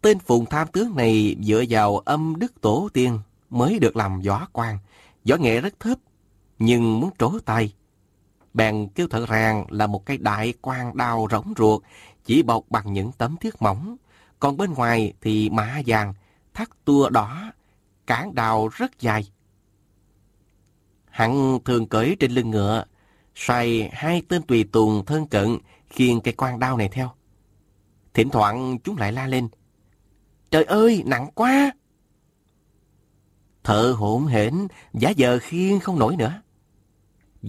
Tên phùng tham tướng này dựa vào âm đức tổ tiên mới được làm võ quan. Võ nghệ rất thấp, nhưng muốn trố tay. Bèn kêu thợ ràng là một cây đại quan đao rỗng ruột, chỉ bọc bằng những tấm thiết mỏng. Còn bên ngoài thì mã vàng, thắt tua đỏ, cán đào rất dài. Hắn thường cởi trên lưng ngựa, xoay hai tên tùy tùng thân cận khiêng cây quan đao này theo. Thỉnh thoảng chúng lại la lên. Trời ơi, nặng quá! Thợ hỗn hển, giả giờ khiêng không nổi nữa.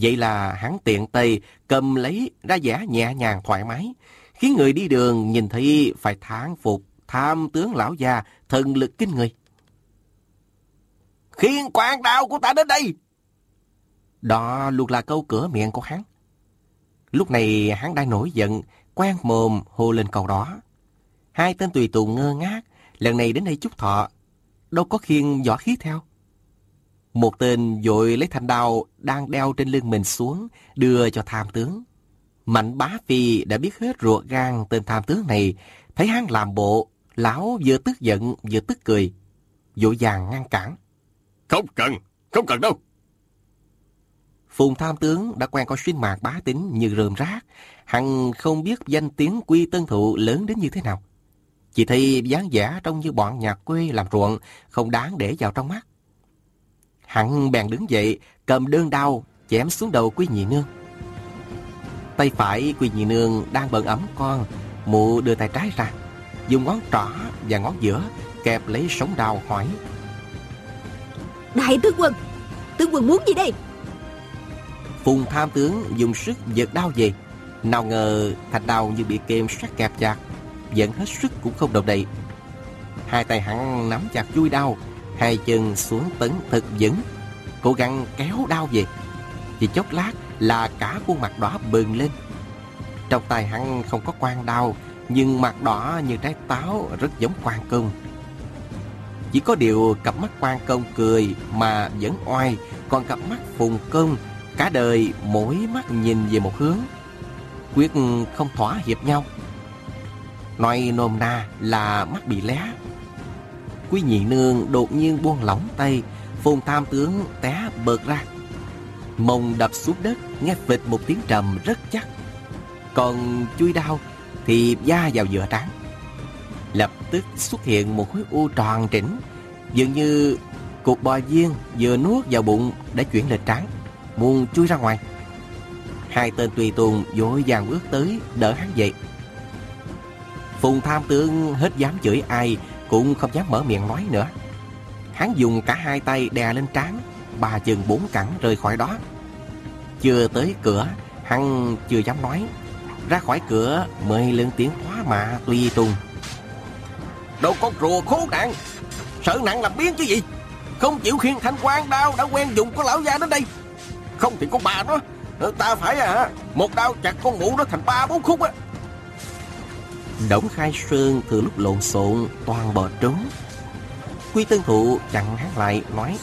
Vậy là hắn tiện tay cầm lấy ra giả nhẹ nhàng thoải mái, khiến người đi đường nhìn thấy phải thán phục tham tướng lão già thần lực kinh người. Khiên quan đạo của ta đến đây! Đó luôn là câu cửa miệng của hắn. Lúc này hắn đang nổi giận, quen mồm hô lên câu đó. Hai tên tùy tùng ngơ ngác, lần này đến đây chúc thọ, đâu có khiên võ khí theo. Một tên vội lấy thanh đao đang đeo trên lưng mình xuống, đưa cho tham tướng. Mạnh bá phi đã biết hết ruột gan tên tham tướng này, thấy hắn làm bộ, lão vừa tức giận vừa tức cười, vội vàng ngăn cản. Không cần, không cần đâu. Phùng tham tướng đã quen con xuyên mạc bá tính như rơm rác, hằng không biết danh tiếng quy tân thụ lớn đến như thế nào. Chỉ thấy dáng vẻ trông như bọn nhà quê làm ruộng, không đáng để vào trong mắt. Hắn bèn đứng dậy, cầm đơn đao, chém xuống đầu Quy Nhị Nương. Tay phải Quy Nhị Nương đang bận ấm con, mụ đưa tay trái ra, dùng ngón trỏ và ngón giữa kẹp lấy sống đao hỏi. Đại tướng quân, tướng quân muốn gì đây? Phùng tham tướng dùng sức giật đao về, nào ngờ thạch đao như bị kềm sát kẹp chặt, vẫn hết sức cũng không động đậy. Hai tay hắn nắm chặt chui đao, hai chân xuống tấn thật vững, cố gắng kéo đau về. Chỉ chốc lát là cả khuôn mặt đỏ bừng lên. Trong tay hắn không có quan đau nhưng mặt đỏ như trái táo rất giống quan công. Chỉ có điều cặp mắt quan công cười mà vẫn oai, còn cặp mắt phùng công cả đời mỗi mắt nhìn về một hướng. Quyết không thỏa hiệp nhau. Nói nôm na là mắt bị lé Quý nhị nương đột nhiên buông lỏng tay, phùng tham tướng té bợt ra. Mông đập xuống đất, nghe vịt một tiếng trầm rất chắc. Còn chui đau thì da vào giữa trắng. Lập tức xuất hiện một khối u tròn chỉnh, dường như cục bò viên vừa nuốt vào bụng đã chuyển lên trắng. muốn chui ra ngoài. Hai tên tùy tùng vội vàng bước tới đỡ hắn dậy. Phùng tham tướng hết dám chửi ai cũng không dám mở miệng nói nữa. Hắn dùng cả hai tay đè lên trán, ba chừng bốn cẳng rời khỏi đó. Chưa tới cửa, hắn chưa dám nói. Ra khỏi cửa mới lên tiếng hóa mạ tùy tùng. Đồ con rùa khốn nạn Sợ nặng làm biến chứ gì Không chịu khiên thanh quan đau đã quen dùng con lão gia đến đây Không thì con bà nó Ta phải à Một đao chặt con mụ nó thành ba bốn khúc á Đổng Khai Sơn từ lúc lộn xộn toàn bò trốn. Quy Tân Thụ chặn hắn lại nói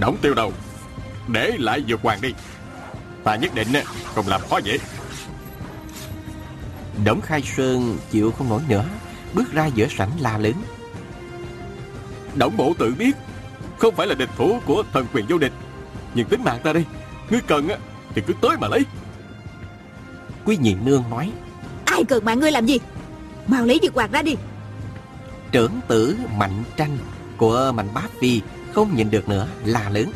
Đổng tiêu đầu Để lại dược hoàng đi. Ta nhất định không làm khó dễ. Đổng Khai Sơn chịu không nổi nữa Bước ra giữa sảnh la lớn. Đổng bộ tự biết Không phải là địch thủ của thần quyền vô địch. Nhưng tính mạng ta đây Ngươi cần thì cứ tới mà lấy. Quý nhị nương nói Ai cần mạng ngươi làm gì? Mau lấy dược hoàng ra đi. Trưởng tử Mạnh Tranh Của Mạnh Bá Phi Không nhìn được nữa la lớn.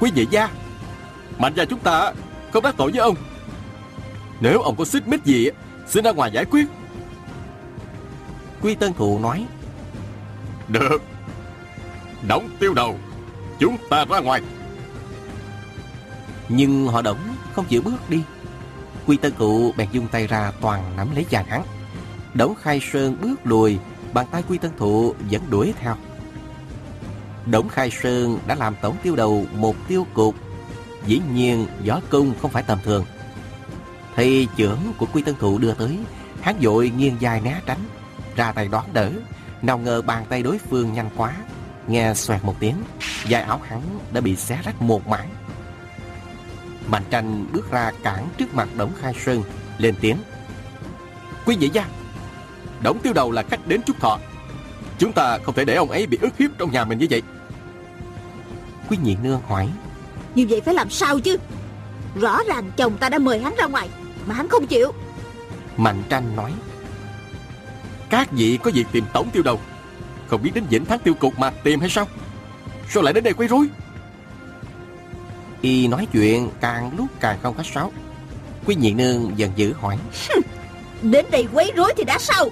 Quý vị gia Mạnh gia chúng ta không đắc tội với ông. Nếu ông có xích mích gì Xin ra ngoài giải quyết. Quy Tân Thụ nói Được. Đóng tiêu đầu Chúng ta ra ngoài. Nhưng họ đổng không chịu bước đi Quy Tân Thụ bèn dung tay ra toàn nắm lấy chàng hắn. Đổng Khai Sơn bước lùi, Bàn tay Quy Tân Thụ vẫn đuổi theo. Đổng Khai Sơn đã làm tổng tiêu đầu một tiêu cục. Dĩ nhiên gió cung không phải tầm thường. Thì trưởng của Quy Tân Thụ đưa tới, Hắn vội nghiêng dài né tránh. Ra tay đón đỡ, Nào ngờ bàn tay đối phương nhanh quá. Nghe xoẹt một tiếng Dài áo hắn đã bị xé rách một mảng. Mạnh tranh bước ra cản trước mặt Đổng Khai Sơn Lên tiếng. Quý vị gia Đổng tiêu đầu là khách đến chúc thọ. Chúng ta không thể để ông ấy bị ức hiếp trong nhà mình như vậy. Quý nhị nương hỏi. Như vậy phải làm sao chứ? Rõ ràng chồng ta đã mời hắn ra ngoài Mà hắn không chịu. Mạnh tranh nói. Các vị có việc tìm tổng tiêu đầu Không biết đến Vĩnh Thắng tiêu cục mà tìm hay sao? Sao lại đến đây quấy rối Y nói chuyện càng lúc càng không khách sáo Quý nhị nương dần dữ hỏi. Đến đây quấy rối thì đã sao?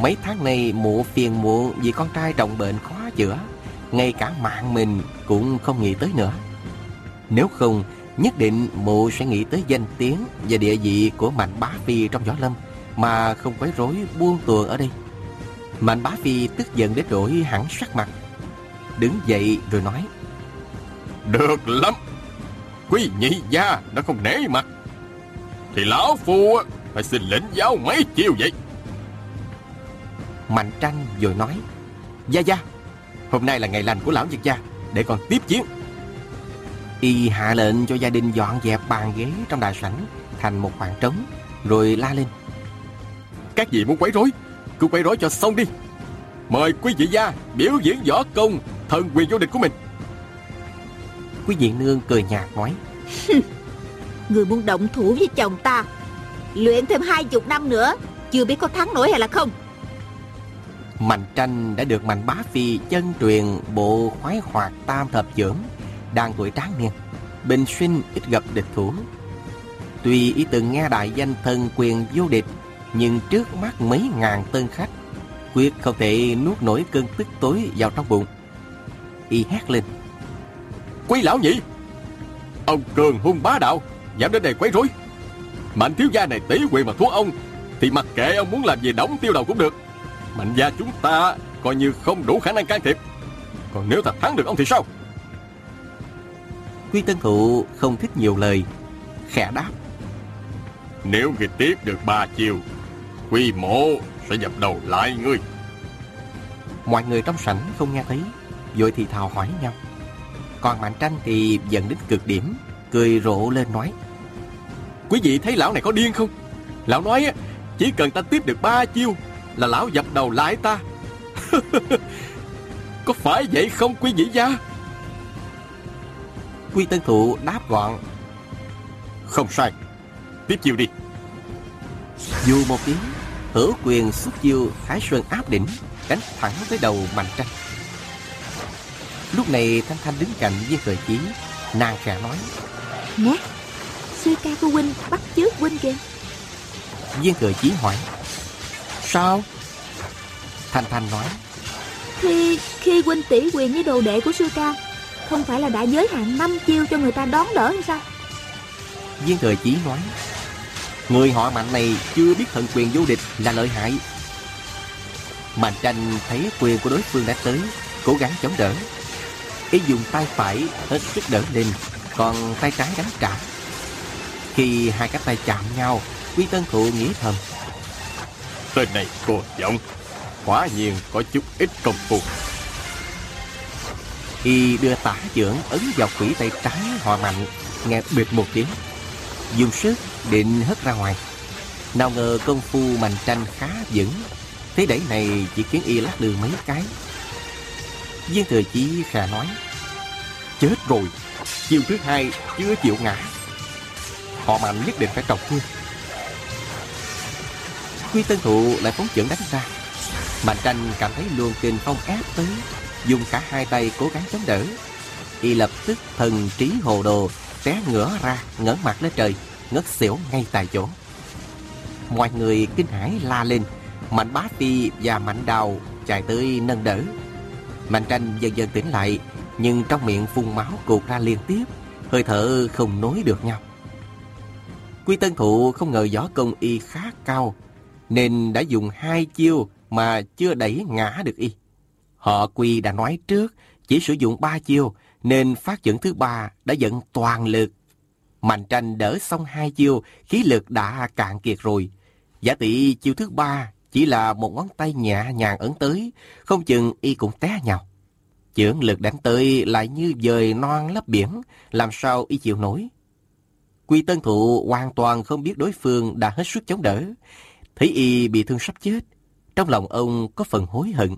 Mấy tháng nay mụ phiền muộn vì con trai trọng bệnh khó chữa Ngay cả mạng mình cũng không nghĩ tới nữa. Nếu không Nhất định mụ sẽ nghĩ tới danh tiếng Và địa vị của Mạnh Bá Phi trong võ lâm Mà không quấy rối buông tuồng ở đây. Mạnh Bá Phi tức giận đến đổi hẳn sắc mặt Đứng dậy rồi nói Được lắm. Quý nhị gia đã không nể mặt. Thì lão phu phải xin lĩnh giáo mấy chiêu vậy? Mạnh tranh rồi nói Gia Gia Hôm nay là ngày lành của lão Nhật gia Để còn tiếp chiến. Y hạ lệnh cho gia đình dọn dẹp bàn ghế trong đại sảnh Thành một khoảng trống Rồi la lên. Các vị muốn quấy rối Cứ quấy rối cho xong đi. Mời quý vị gia biểu diễn võ công Thần quyền vô địch của mình Quý vị nương cười nhạt nói. Người muốn động thủ với chồng ta Luyện thêm hai chục năm nữa Chưa biết có thắng nổi hay là không. Mạnh tranh đã được Mạnh Bá Phi chân truyền bộ khoái hoạt tam thập trưởng Đang tuổi tráng niên. Bình sinh ít gặp địch thủ. Tuy ý từng nghe đại danh thần quyền vô địch Nhưng trước mắt mấy ngàn tân khách Quyết không thể nuốt nổi cơn tức tối vào trong bụng. Y hét lên Quý lão nhị Ông cường hung bá đạo Dám đến đây quấy rối. Mạnh thiếu gia này tỷ quyền mà thua ông Thì mặc kệ ông muốn làm gì đóng tiêu đầu cũng được. Mạnh gia chúng ta Coi như không đủ khả năng can thiệp. Còn nếu thật thắng được ông thì sao? Quy Tân Thụ không thích nhiều lời Khẽ đáp. Nếu ghi tiếp được ba chiều Quy mộ sẽ dập đầu lại ngươi. Mọi người trong sảnh không nghe thấy Vội thì thào hỏi nhau Còn Mạnh Tranh thì giận đến cực điểm Cười rộ lên nói. Quý vị thấy lão này có điên không? Lão nói á, chỉ cần ta tiếp được ba chiêu Là lão dập đầu lại ta. Có phải vậy không quý vị gia? Quy Tân Thụ đáp gọn. Không sai. Tiếp chiêu đi. Dù một tiếng Hữu quyền xuất chiêu Thái Sơn áp đỉnh Đánh thẳng tới đầu Mạnh Tranh Lúc này Thanh Thanh đứng cạnh viên cờ chí. Nàng khẽ nói Nè Sư ca của huynh bắt chước huynh kìa. Viên cờ chí hỏi Sao? Thanh Thanh nói Khi khi huynh tỷ quyền với đồ đệ của sư ca Không phải là đã giới hạn năm chiêu cho người ta đón đỡ hay sao? Viên cờ chí nói Người họ mạnh này chưa biết thần quyền vô địch là lợi hại. Mạnh tranh thấy quyền của đối phương đã tới Cố gắng chống đỡ ý dùng tay phải hết sức đỡ lên Còn tay trái đánh trả Khi hai cái tay chạm nhau Quy tân thụ nghĩ thầm. Tên này cô giọng Quả nhiên có chút ít công phu. Y đưa tả trưởng ấn vào quỷ tay trái họ mạnh Nghe bịt một tiếng Dùng sức định hất ra ngoài. Nào ngờ công phu mạnh tranh khá vững Thế đẩy này chỉ khiến y lắc lư mấy cái Viên thừa chí khà nói, Chết rồi, Chiều thứ hai chưa chịu ngã. Họ mạnh nhất định phải trọng thương. Quy tân thụ lại phóng chưởng đánh ra, Mạnh tranh cảm thấy luồng kình phong áp tới, Dùng cả hai tay cố gắng chống đỡ. Y lập tức thần trí hồ đồ, Té ngửa ra ngẩng mặt lên trời, Ngất xỉu ngay tại chỗ. Mọi người kinh hãi la lên, Mạnh bá phi và mạnh đào chạy tới nâng đỡ. Mạnh tranh dần dần tỉnh lại, Nhưng trong miệng phun máu cột ra liên tiếp, Hơi thở không nối được nhau. Quy tân thụ không ngờ võ công y khá cao, Nên đã dùng hai chiêu mà chưa đẩy ngã được y. Họ Quy đã nói trước, Chỉ sử dụng ba chiêu, Nên phát dẫn thứ ba đã dẫn toàn lực. Mạnh tranh đỡ xong hai chiêu, Khí lực đã cạn kiệt rồi. Giả tỷ chiêu thứ ba chỉ là một ngón tay nhẹ nhàng ấn tới, không chừng y cũng té nhau. Chưởng lực đánh tới lại như dời non lấp biển, làm sao y chịu nổi. Quy tân thụ hoàn toàn không biết đối phương đã hết sức chống đỡ. Thấy y bị thương sắp chết, trong lòng ông có phần hối hận.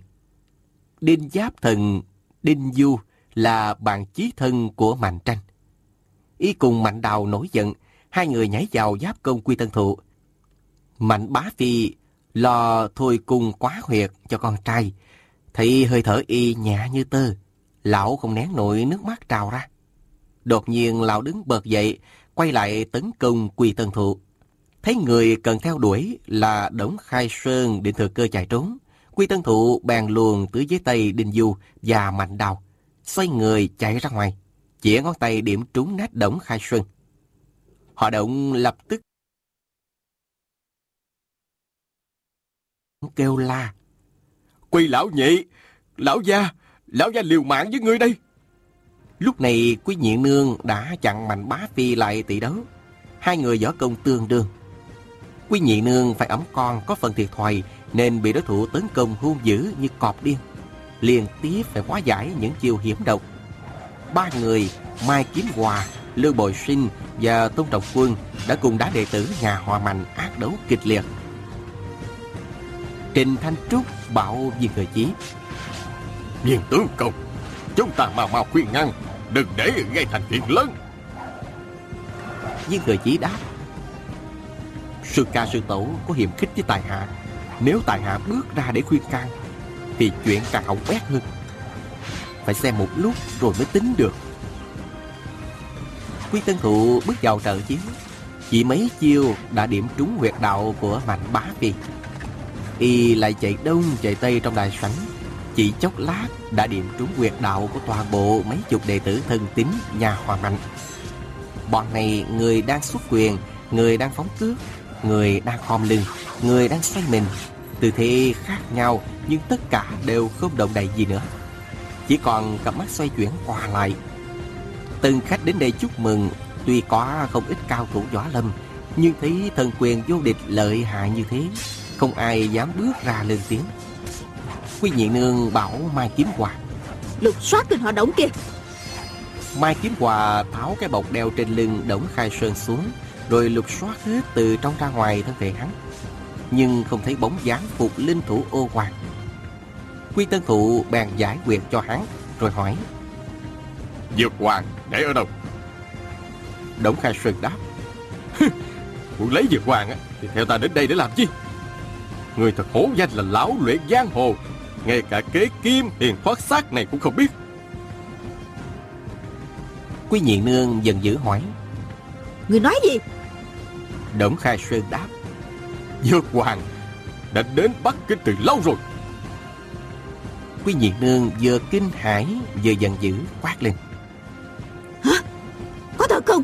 Đinh Giáp Thần, Đinh Du là bạn chí thân của Mạnh Tranh. Y cùng Mạnh Đào nổi giận, hai người nhảy vào giáp công Quy Tân Thụ. Mạnh Bá Phi lo thôi cung quá huyệt cho con trai. Thấy hơi thở y nhẹ như tơ, lão không nén nổi nước mắt trào ra. Đột nhiên lão đứng bật dậy, quay lại tấn công Quy Tân Thụ. Thấy người cần theo đuổi là Đống Khai Sơn định thừa cơ chạy trốn. Quy Tân Thụ bèn luồn tứ dưới tay Đinh Du và Mạnh Đào, xoay người chạy ra ngoài, chỉ ngón tay điểm trúng nát Đống Khai Sơn. Họ động lập tức kêu la. Quy lão nhị, lão gia, lão gia liều mạng với ngươi đây. Lúc này quý nhị nương đã chặn mạnh bá phi lại tỷ đấu. Hai người võ công tương đương. Quý nhị nương phải ấm con có phần thiệt thòi nên bị đối thủ tấn công hung dữ như cọp điên. Liên tiếp phải hóa giải những chiêu hiểm độc. Ba người, Mai Kiếm Hòa, Lưu Bồi Sinh và Tôn Trọng Quân đã cùng đá đệ tử nhà Hòa Mạnh ác đấu kịch liệt. Trình Thanh Trúc bảo viên thời chí. Viên tướng công Chúng ta mau mau khuyên ngăn Đừng để gây thành chuyện lớn. Viên thời chí đáp. Sư ca sư tổ có hiểm khích với tài hạ. Nếu tài hạ bước ra để khuyên can Thì chuyện càng hỏng bét hơn. Phải xem một lúc rồi mới tính được. Quy Tân Thụ bước vào trợ chiến. Chỉ mấy chiêu đã điểm trúng huyệt đạo của Mạnh Bá Phi Y lại chạy đông chạy tây trong đài sảnh. Chỉ chốc lát đã điểm trúng quyệt đạo của toàn bộ mấy chục đệ tử thân tín nhà Hoàng Mạnh. Bọn này người đang xuất quyền, người đang phóng cước, người đang khom lưng, người đang xoay mình Tư thế khác nhau nhưng tất cả đều không động đậy gì nữa. Chỉ còn cặp mắt xoay chuyển qua lại. Từng khách đến đây chúc mừng Tuy có không ít cao thủ võ lâm Nhưng thấy thần quyền vô địch lợi hại như thế không ai dám bước ra lên tiếng. Quy nhị nương bảo Mai Kiếm Hòa. Lục soát tên họ đổng kia. Mai Kiếm Hòa tháo cái bọc đeo trên lưng Đổng Khai Sơn xuống Rồi lục soát hết từ trong ra ngoài thân thể hắn. Nhưng không thấy bóng dáng phục linh thủ ô hoàng. Quy Tân Thụ bèn giải quyết cho hắn Rồi hỏi. Dược hoàng để ở đâu? Đổng Khai Sơn đáp. Muốn lấy dược hoàng á Thì theo ta đến đây để làm chi Người thật hổ danh là lão luyện giang hồ. Ngay cả kế kim hiền thoát xác này cũng không biết. Quý nhị nương dần dữ hỏi. Người nói gì? Đổng Khai Sơn đáp. Dược hoàng đã đến Bắc Kinh từ lâu rồi. Quý nhị nương vừa kinh hãi vừa giận dữ quát lên. Có thật không?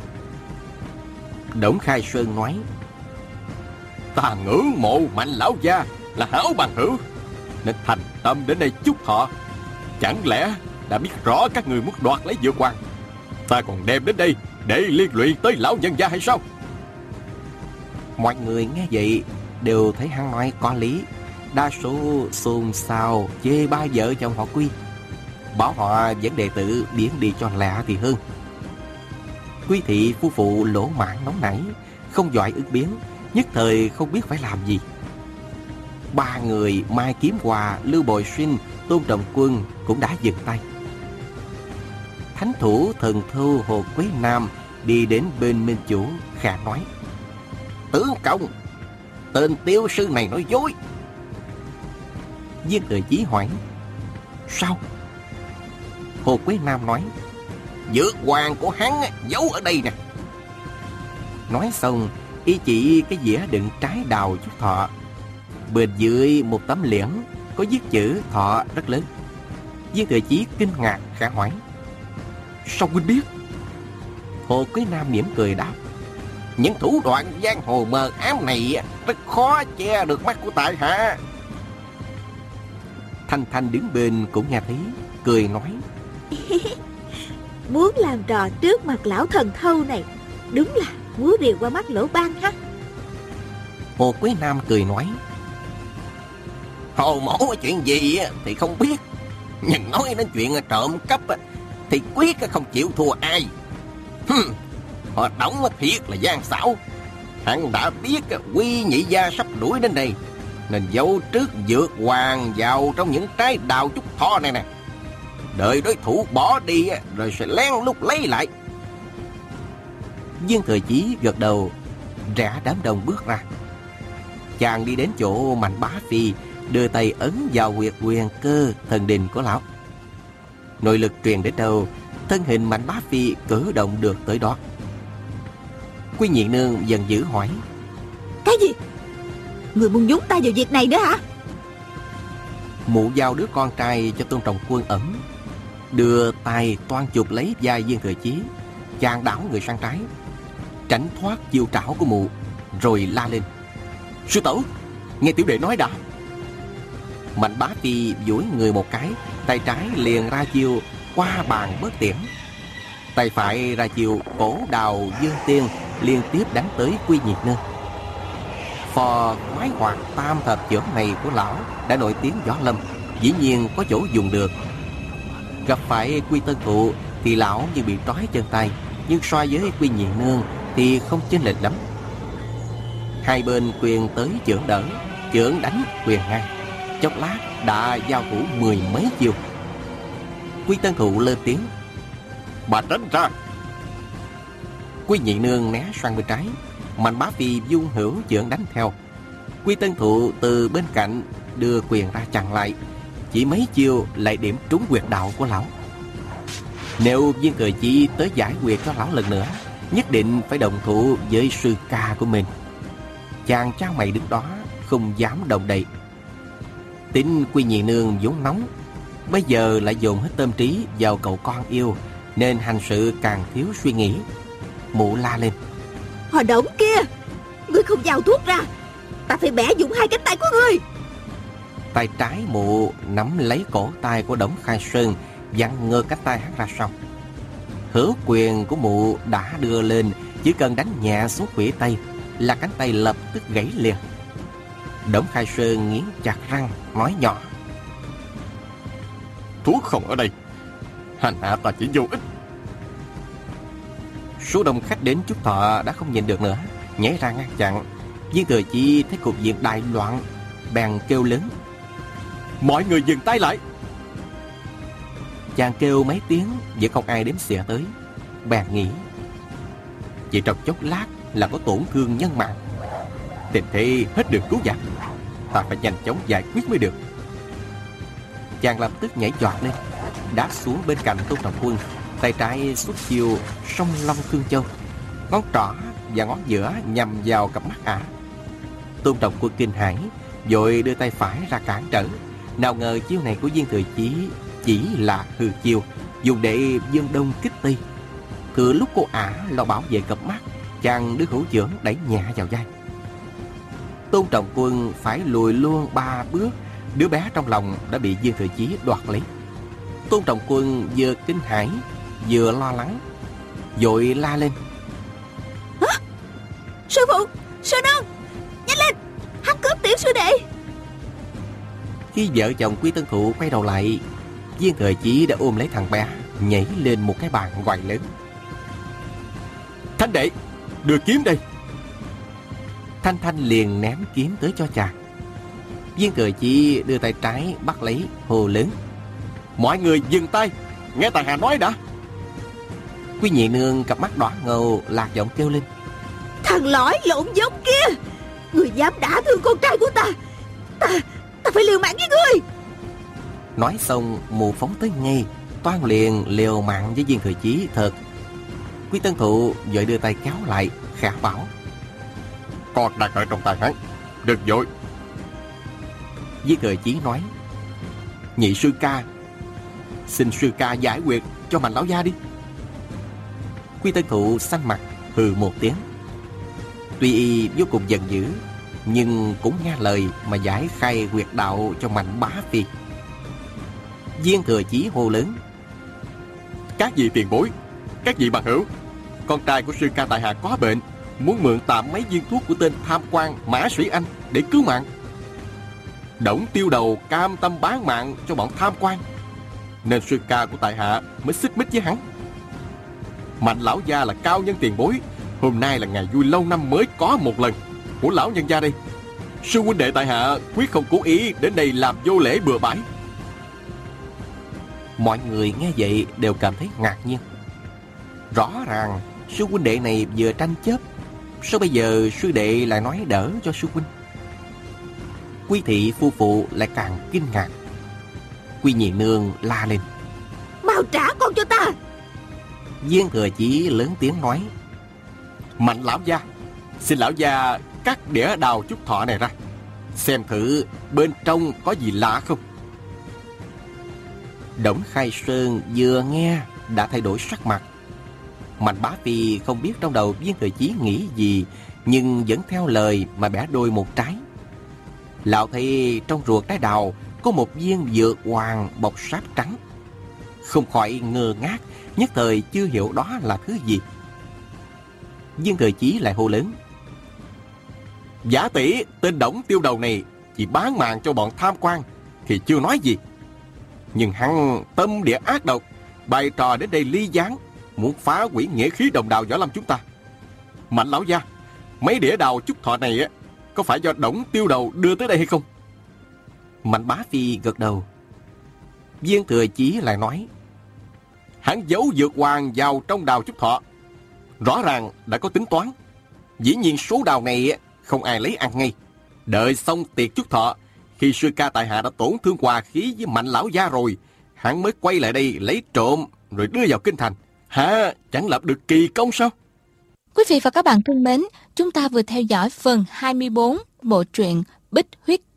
Đổng Khai Sơn nói Ta ngưỡng mộ mạnh lão gia là hảo bằng hữu. Nên thành tâm đến đây chúc họ. Chẳng lẽ đã biết rõ các người muốn đoạt lấy dược hoàng? Ta còn đem đến đây để liên lụy tới lão nhân gia hay sao? Mọi người nghe vậy đều thấy hắn nói có lý. Đa số xôn xao chê ba vợ chồng họ Quy. Bảo họ vẫn đệ tử biến đi cho lạ thì hơn. Quý thị phu phụ lỗ mãn nóng nảy, Không giỏi ứng biến. Nhất thời không biết phải làm gì Ba người Mai Kiếm Hòa, Lưu Bồi Sinh, Tôn Trọng Quân cũng đã dừng tay Thánh thủ thần thu Hồ Quế Nam đi đến bên Minh Chủ khả nói Tướng công, tên tiêu sư này nói dối. Viên Thừa Chí hỏi Sao? Hồ Quế Nam nói Dược hoàng của hắn giấu ở đây nè. Nói xong Y chỉ cái dĩa đựng trái đào chúc thọ Bên dưới một tấm liễn Có viết chữ thọ rất lớn Viên Thừa Chí kinh ngạc khả hoảng. Sao huynh biết? Hồ quý Nam mỉm cười đáp Những thủ đoạn giang hồ mờ ám này rất khó che được mắt của tại hạ. Thanh Thanh đứng bên cũng nghe thấy, Cười nói Muốn làm trò trước mặt lão thần thâu này, Đúng là múa rìu qua mắt lỗ ban ha Hồ Quế Nam cười nói Hồ mẫu chuyện gì thì không biết. Nhưng nói đến chuyện trộm cắp thì quyết không chịu thua ai. Hừm, họ đóng thiệt là gian xảo. Hắn đã biết quy nhị gia sắp đuổi đến đây. Nên giấu trước dược hoàng vào trong những trái đào trúc thọ này nè. Đợi đối thủ bỏ đi rồi sẽ lén lút lấy lại. Viên Thừa Chí gật đầu Rẽ đám đông bước ra. Chàng đi đến chỗ Mạnh Bá Phi Đưa tay ấn vào huyệt quyền cơ thần đình của lão. Nội lực truyền đến đâu Thân hình Mạnh Bá Phi cử động được tới đó. Quy nhị nương dần dữ hỏi Cái gì? Người muốn nhúng tay vào việc này nữa hả? Mụ giao đứa con trai cho Tôn Trọng Quân ẩm Đưa tay toan chụp lấy vai Viên Thừa Chí. Chàng đảo người sang trái Tránh thoát chiêu trảo của mụ Rồi la lên. Sư tử, Nghe tiểu đệ nói đã. Mạnh bá phi duỗi người một cái, Tay trái liền ra chiêu Qua bàn bớt tiễn. Tay phải ra chiêu cổ đào dương tiên, Liên tiếp đánh tới quy nhiệt nương Phò quái hoạt tam thập trưởng này của lão Đã nổi tiếng gió lâm, Dĩ nhiên có chỗ dùng được. Gặp phải quy tân thụ Thì lão như bị trói chân tay, Nhưng so với quy nhị nương thì không chênh lệch lắm. Hai bên quyền tới chưởng đỡ Chưởng đánh quyền ngang. Chốc lát đã giao thủ mười mấy chiêu Quy tân thụ lên tiếng. Bà tránh ra. Quy nhị nương né sang bên trái. Mạnh bá phi dung hữu chưởng đánh theo. Quy tân thụ từ bên cạnh Đưa quyền ra chặn lại. Chỉ mấy chiêu lại điểm trúng quyệt đạo của lão. Nếu viên cờ chi tới giải quyệt cho lão lần nữa Nhất định phải đồng thủ với sư ca của mình. Chàng trao mày đứng đó Không dám động đậy. Tính quy nhị nương vốn nóng Bây giờ lại dồn hết tâm trí vào cậu con yêu Nên hành sự càng thiếu suy nghĩ. Mụ la lên. Họ đổng kia Ngươi không giao thuốc ra Ta phải bẻ dụng hai cánh tay của ngươi. Tay trái mụ nắm lấy cổ tay của Đổng Khai Sơn Vặn ngơ cánh tay hắn ra sau Hữu quyền của mụ đã đưa lên Chỉ cần đánh nhẹ xuống quỷ tay Là cánh tay lập tức gãy liền. Đổng Khai Sơn nghiến chặt răng Nói nhỏ. Thuốc không ở đây Hành hạ ta chỉ vô ích. Số đông khách đến chúc thọ đã không nhìn được nữa Nhảy ra ngăn chặn. Viên thừa chi thấy cục diện đại loạn Bèn kêu lớn. Mọi người dừng tay lại Chàng kêu mấy tiếng Vẫn không ai đếm xỉa tới Bèn nghĩ Chỉ trong chốc lát là có tổn thương nhân mạng Tình thế hết được cứu vãn Ta phải nhanh chóng giải quyết mới được Chàng lập tức nhảy giọt lên Đáp xuống bên cạnh Tôn Trọng Quân Tay trái xuất chiêu song long cương châu. Ngón trỏ và ngón giữa nhằm vào cặp mắt ả. Tôn Trọng Quân kinh hãi, vội đưa tay phải ra cản trở. Nào ngờ chiêu này của viên thừa chí chỉ là hư chiêu, dùng để dương đông kích tây. Thừa lúc cô ả lo bảo vệ cặp mắt, chàng đưa hữu trưởng đẩy nhẹ vào vai. Tôn Trọng Quân phải lùi luôn ba bước, đứa bé trong lòng đã bị viên thừa chí đoạt lấy. Tôn Trọng Quân vừa kinh hãi, vừa lo lắng, vội la lên. Sư phụ, sư nương, nhanh lên, hắn cướp tiểu sư đệ. Khi vợ chồng Quý Tân Thụ quay đầu lại, viên thời chí đã ôm lấy thằng bé, nhảy lên một cái bàn ngoài lớn. Thanh đệ, đưa kiếm đây. Thanh Thanh liền ném kiếm tới cho chàng. Viên cười chí đưa tay trái bắt lấy, hồ lớn. Mọi người dừng tay, nghe Tài Hà nói đã. Quý nhị nương cặp mắt đỏ ngầu lạc giọng kêu lên. Thằng lõi lộn giống kia, người dám đả thương con trai của ta. Ta, ta phải liều mạng với ngươi. Nói xong mù phóng tới ngay, toan liền liều mạng với viên thừa chí thật. Quý tân thụ vội đưa tay kéo lại, khả bảo. Con đang ở trong tay hắn, đừng vội. Viên thừa chí nói. Nhị sư ca, xin sư ca giải quyết cho mạnh lão gia đi. Quy tân thụ xanh mặt, hừ một tiếng. Tuy y vô cùng giận dữ, nhưng cũng nghe lời mà giải khai quyệt đạo cho mạnh bá phi. Viên thừa chí hô lớn. Các vị tiền bối, các vị bằng hữu, con trai của sư ca tại hạ có bệnh, muốn mượn tạm mấy viên thuốc của tên tham quan Mã Sĩ Anh để cứu mạng. Đổng tiêu đầu cam tâm bán mạng cho bọn tham quan, nên sư ca của tại hạ mới xích mích với hắn. Mạnh lão gia là cao nhân tiền bối, hôm nay là ngày vui lâu năm mới có một lần của lão nhân gia đây. Sư huynh đệ tại hạ quyết không cố ý đến đây làm vô lễ bừa bãi. Mọi người nghe vậy đều cảm thấy ngạc nhiên. Rõ ràng sư huynh đệ này vừa tranh chấp, sao bây giờ sư đệ lại nói đỡ cho sư huynh? Quy thị phu phụ lại càng kinh ngạc. Quy nhị nương la lên. Mau trả con cho ta. Viên thừa chỉ lớn tiếng nói. Mạnh lão gia, xin lão gia cắt đĩa đào chút thọ này ra. Xem thử bên trong có gì lạ không. Đổng Khai Sơn vừa nghe đã thay đổi sắc mặt. Mạnh bá phi không biết trong đầu viên thời chí nghĩ gì, nhưng vẫn theo lời mà bẻ đôi một trái. Lão thấy trong ruột trái đào có một viên dược hoàng bọc sáp trắng. Không khỏi ngơ ngác, nhất thời chưa hiểu đó là thứ gì. Viên thời chí lại hô lớn. Giả tỷ tên Đổng tiêu đầu này chỉ bán mạng cho bọn tham quan thì chưa nói gì. Nhưng hắn tâm địa ác độc, bày trò đến đây ly gián, muốn phá hủy nghĩa khí đồng đào võ lâm chúng ta. Mạnh lão gia, mấy đĩa đào chúc thọ này á, có phải do Đổng tiêu đầu đưa tới đây hay không? Mạnh bá phi gật đầu. Viên thừa chí lại nói. Hắn giấu dược hoàng vào trong đào chúc thọ. Rõ ràng đã có tính toán. Dĩ nhiên số đào này không ai lấy ăn ngay. Đợi xong tiệc chúc thọ, khi sư ca tại hạ đã tổn thương hòa khí với mạnh lão gia rồi, hắn mới quay lại đây lấy trộm rồi đưa vào kinh thành. Hả, chẳng lập được kỳ công sao? Quý vị và các bạn thân mến, chúng ta vừa theo dõi phần 24 bộ truyện Bích Huyết